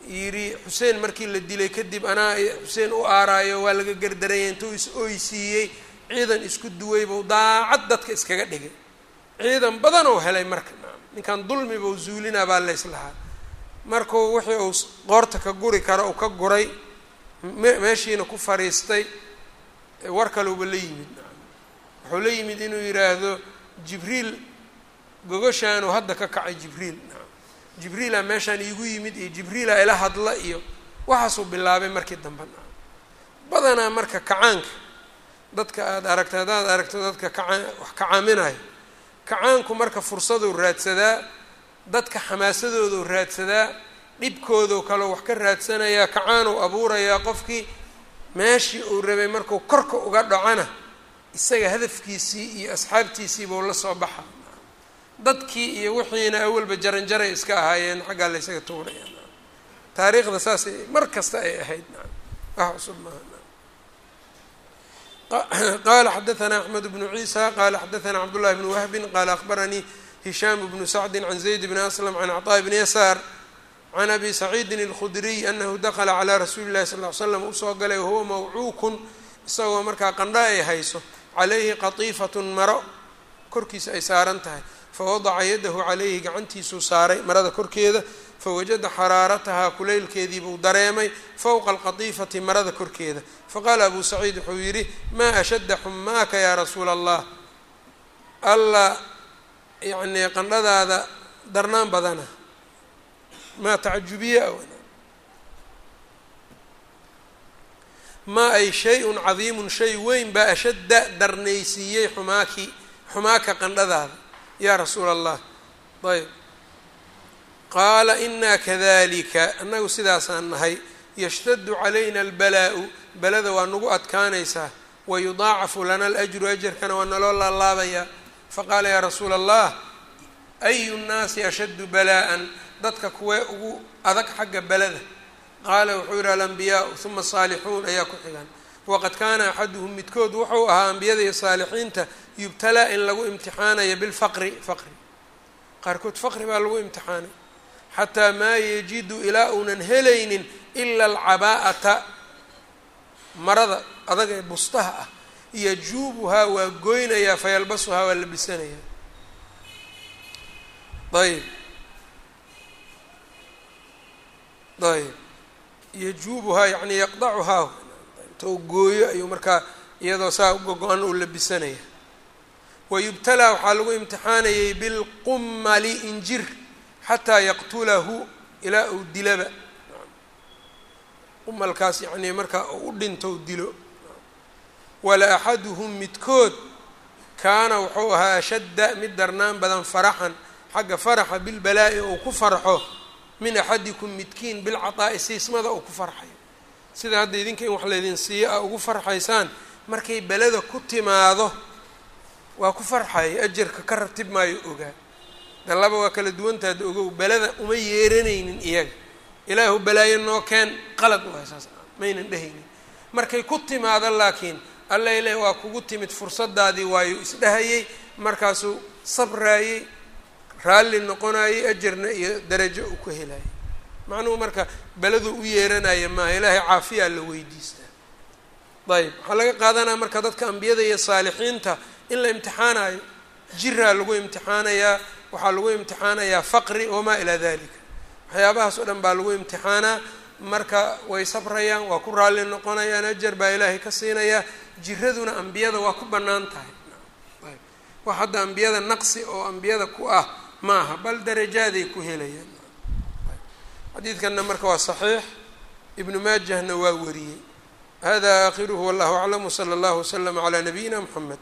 yidhi xuseen markii la dilay kadib anaa xuseen u aaraayo waa laga gardaraya intuu is oysiiyey ciidan isku duway buu daacad dadka iskaga dhigay. Ciidan badan oo helay marka ninkan dulmibau zuulinaa baa lays lahaa markuu wixii uu qoorta ka guri karo uu ka guray meeshiina ku fariistay war kaleuba la yimid. Wuxuu la yimid inuu yidhaahdo jibriil gogoshaanu hadda ka kacay jibriil. Jibriila meeshaan iigu yimid iyo jibriila ila hadla iyo waxaasuu bilaabay markii dambe. Badanaa marka kacaanka dadka aada aragto haddaad aragto dadka kacaa wax kacaaminayo kacaanku marka fursaduu raadsadaa dadka xamaasadoodu raadsadaa dhibkoodoo kaleo wax ka raadsanayaa kacaanuu abuurayaa qofkii meeshii uu rabay markuu korka uga dhacona isaga hadafkiisii iyo asxaabtiisii buu la soo baxa. Dadkii iyo wixiina awalba jaran jaray iska ahaayeen xaggaa la ysaga tuuraya. Taariikhda saasay mar kasta ay ahayd. Wax cusub maaha qala xadaثna axmed bnu ciisa qala xadaثna cabdullahi bnu wahbin qala akhbaranii hishaam bnu sacdi can zayd bni aslam can cطaa bni yasaar can abi saciidin اlkhudriy anahu dakla calى rasuuli اlahi sal ly slam usoo galay wahuwa mawcuukun isagoo markaa qandha ay hayso calayhi qatiifat maro korkiisa ay saaran tahay fawadaca yadahu calayhi gacantiisuu saaray marada korkeeda fawajada xaraaratahaa kulaylkeedii buu dareemay fowqa alqatiifati marada korkeeda. Faqaala abu saciid wuxuu yidhi maa ashadda xumaaka yaa rasuula allah alla yacnii qandhadaada darnaan badana maa tacajubiya maa ay shay-un cadiimun shay weyn baa ashadda darnaysiiyey xumaaki xumaaka qandhadaada yaa rasuula allah ayb qaala inaa kadalika annagu sidaasaan nahay yashtadu calayna albalaa'u balada waa nagu adkaanaysaa wayudaacafu lana alajru ajarkana waa naloo laalaabayaa faqaala yaa rasuula allah ayu nnaasi ashaddu balaa'an? Dadka kuwee ugu adag xagga balada. Qaala wuxuu yihi alambiyaau uma saalixuun ayaa ku xigan waqad kaana axaduhum midkood wuxuu ahaa ambiyada iyo saalixiinta yubtalaa in lagu imtixaanaya bilfaqri faqri. Qaarkood faqri baa lagu imtixaanay xataa maa yajidu ilaa uunan helaynin ila alcabaa'ata. Marada adag ee bustaha ah yajuubuhaa waa goynayaa fayalbasuhaa waa labisanayaa ayb ayb yajuubuhaa yani yaqdacuhaa. Inta gooyo ayuu markaa iyadoo saa ugogo-an uu labisanaya. Wayubtalaa waxaa lagu imtixaanayay bilqumali injir xataa yaqtulahu ilaa uu dilaba qumalkaas yacnii markaa u dhinto dilo wala axaduhum midkood kaana wuxuu ahaa ashadda mid darnaan badan faraxan xagga faraxa bilbalaa'i uu ku farxo min axadikum midkiin bilcataa'i siismada uu ku farxayo sida hadda idinka in wax laydin siiyo a ugu farxaysaan markay belada ku timaado waa ku farxaya ajarka ka ratib maayo ogaa dallaba waa kala duwantaada ogow belada uma yeeranaynin iyaga. Ilaahu balaayo noo keen qalad waay saas maynan dhehaynin markay ku timaado laakiin alla ile waa kugu timid fursadaadii waayu isdhahayey markaasuu sabraayey raalli noqonayey ajarna iyo darajo uu ku helayay macnuhu marka beladuu u yeeranaya maaha ilaahay caafiyaa la weydiistaa. Ayb waxaa laga qaadanaya marka dadka ambiyada iyo saalixiinta in la imtixaanayo. Jiraa lagu imtixaanayaa waxaa lagu imtixaanayaa faqri wamaa ilaa dalika waxyaabahaas oo dhan baa lagu imtixaanaa marka way sabrayaan waa ku raalli noqonayaan ajar baa ilaahay ka siinayaa jiraduna ambiyada waa ku bannaan tahay. Wax hadda ambiyada naqsi oo ambiyada ku ah maaha bal darajaaday ku helayaan. Xadiidkanna marka waa saxiix ibnu maajahna waa wariyey. Hada aakhiruhu wallahu aclam wsala allahu waslama calaa nabiyina mxamed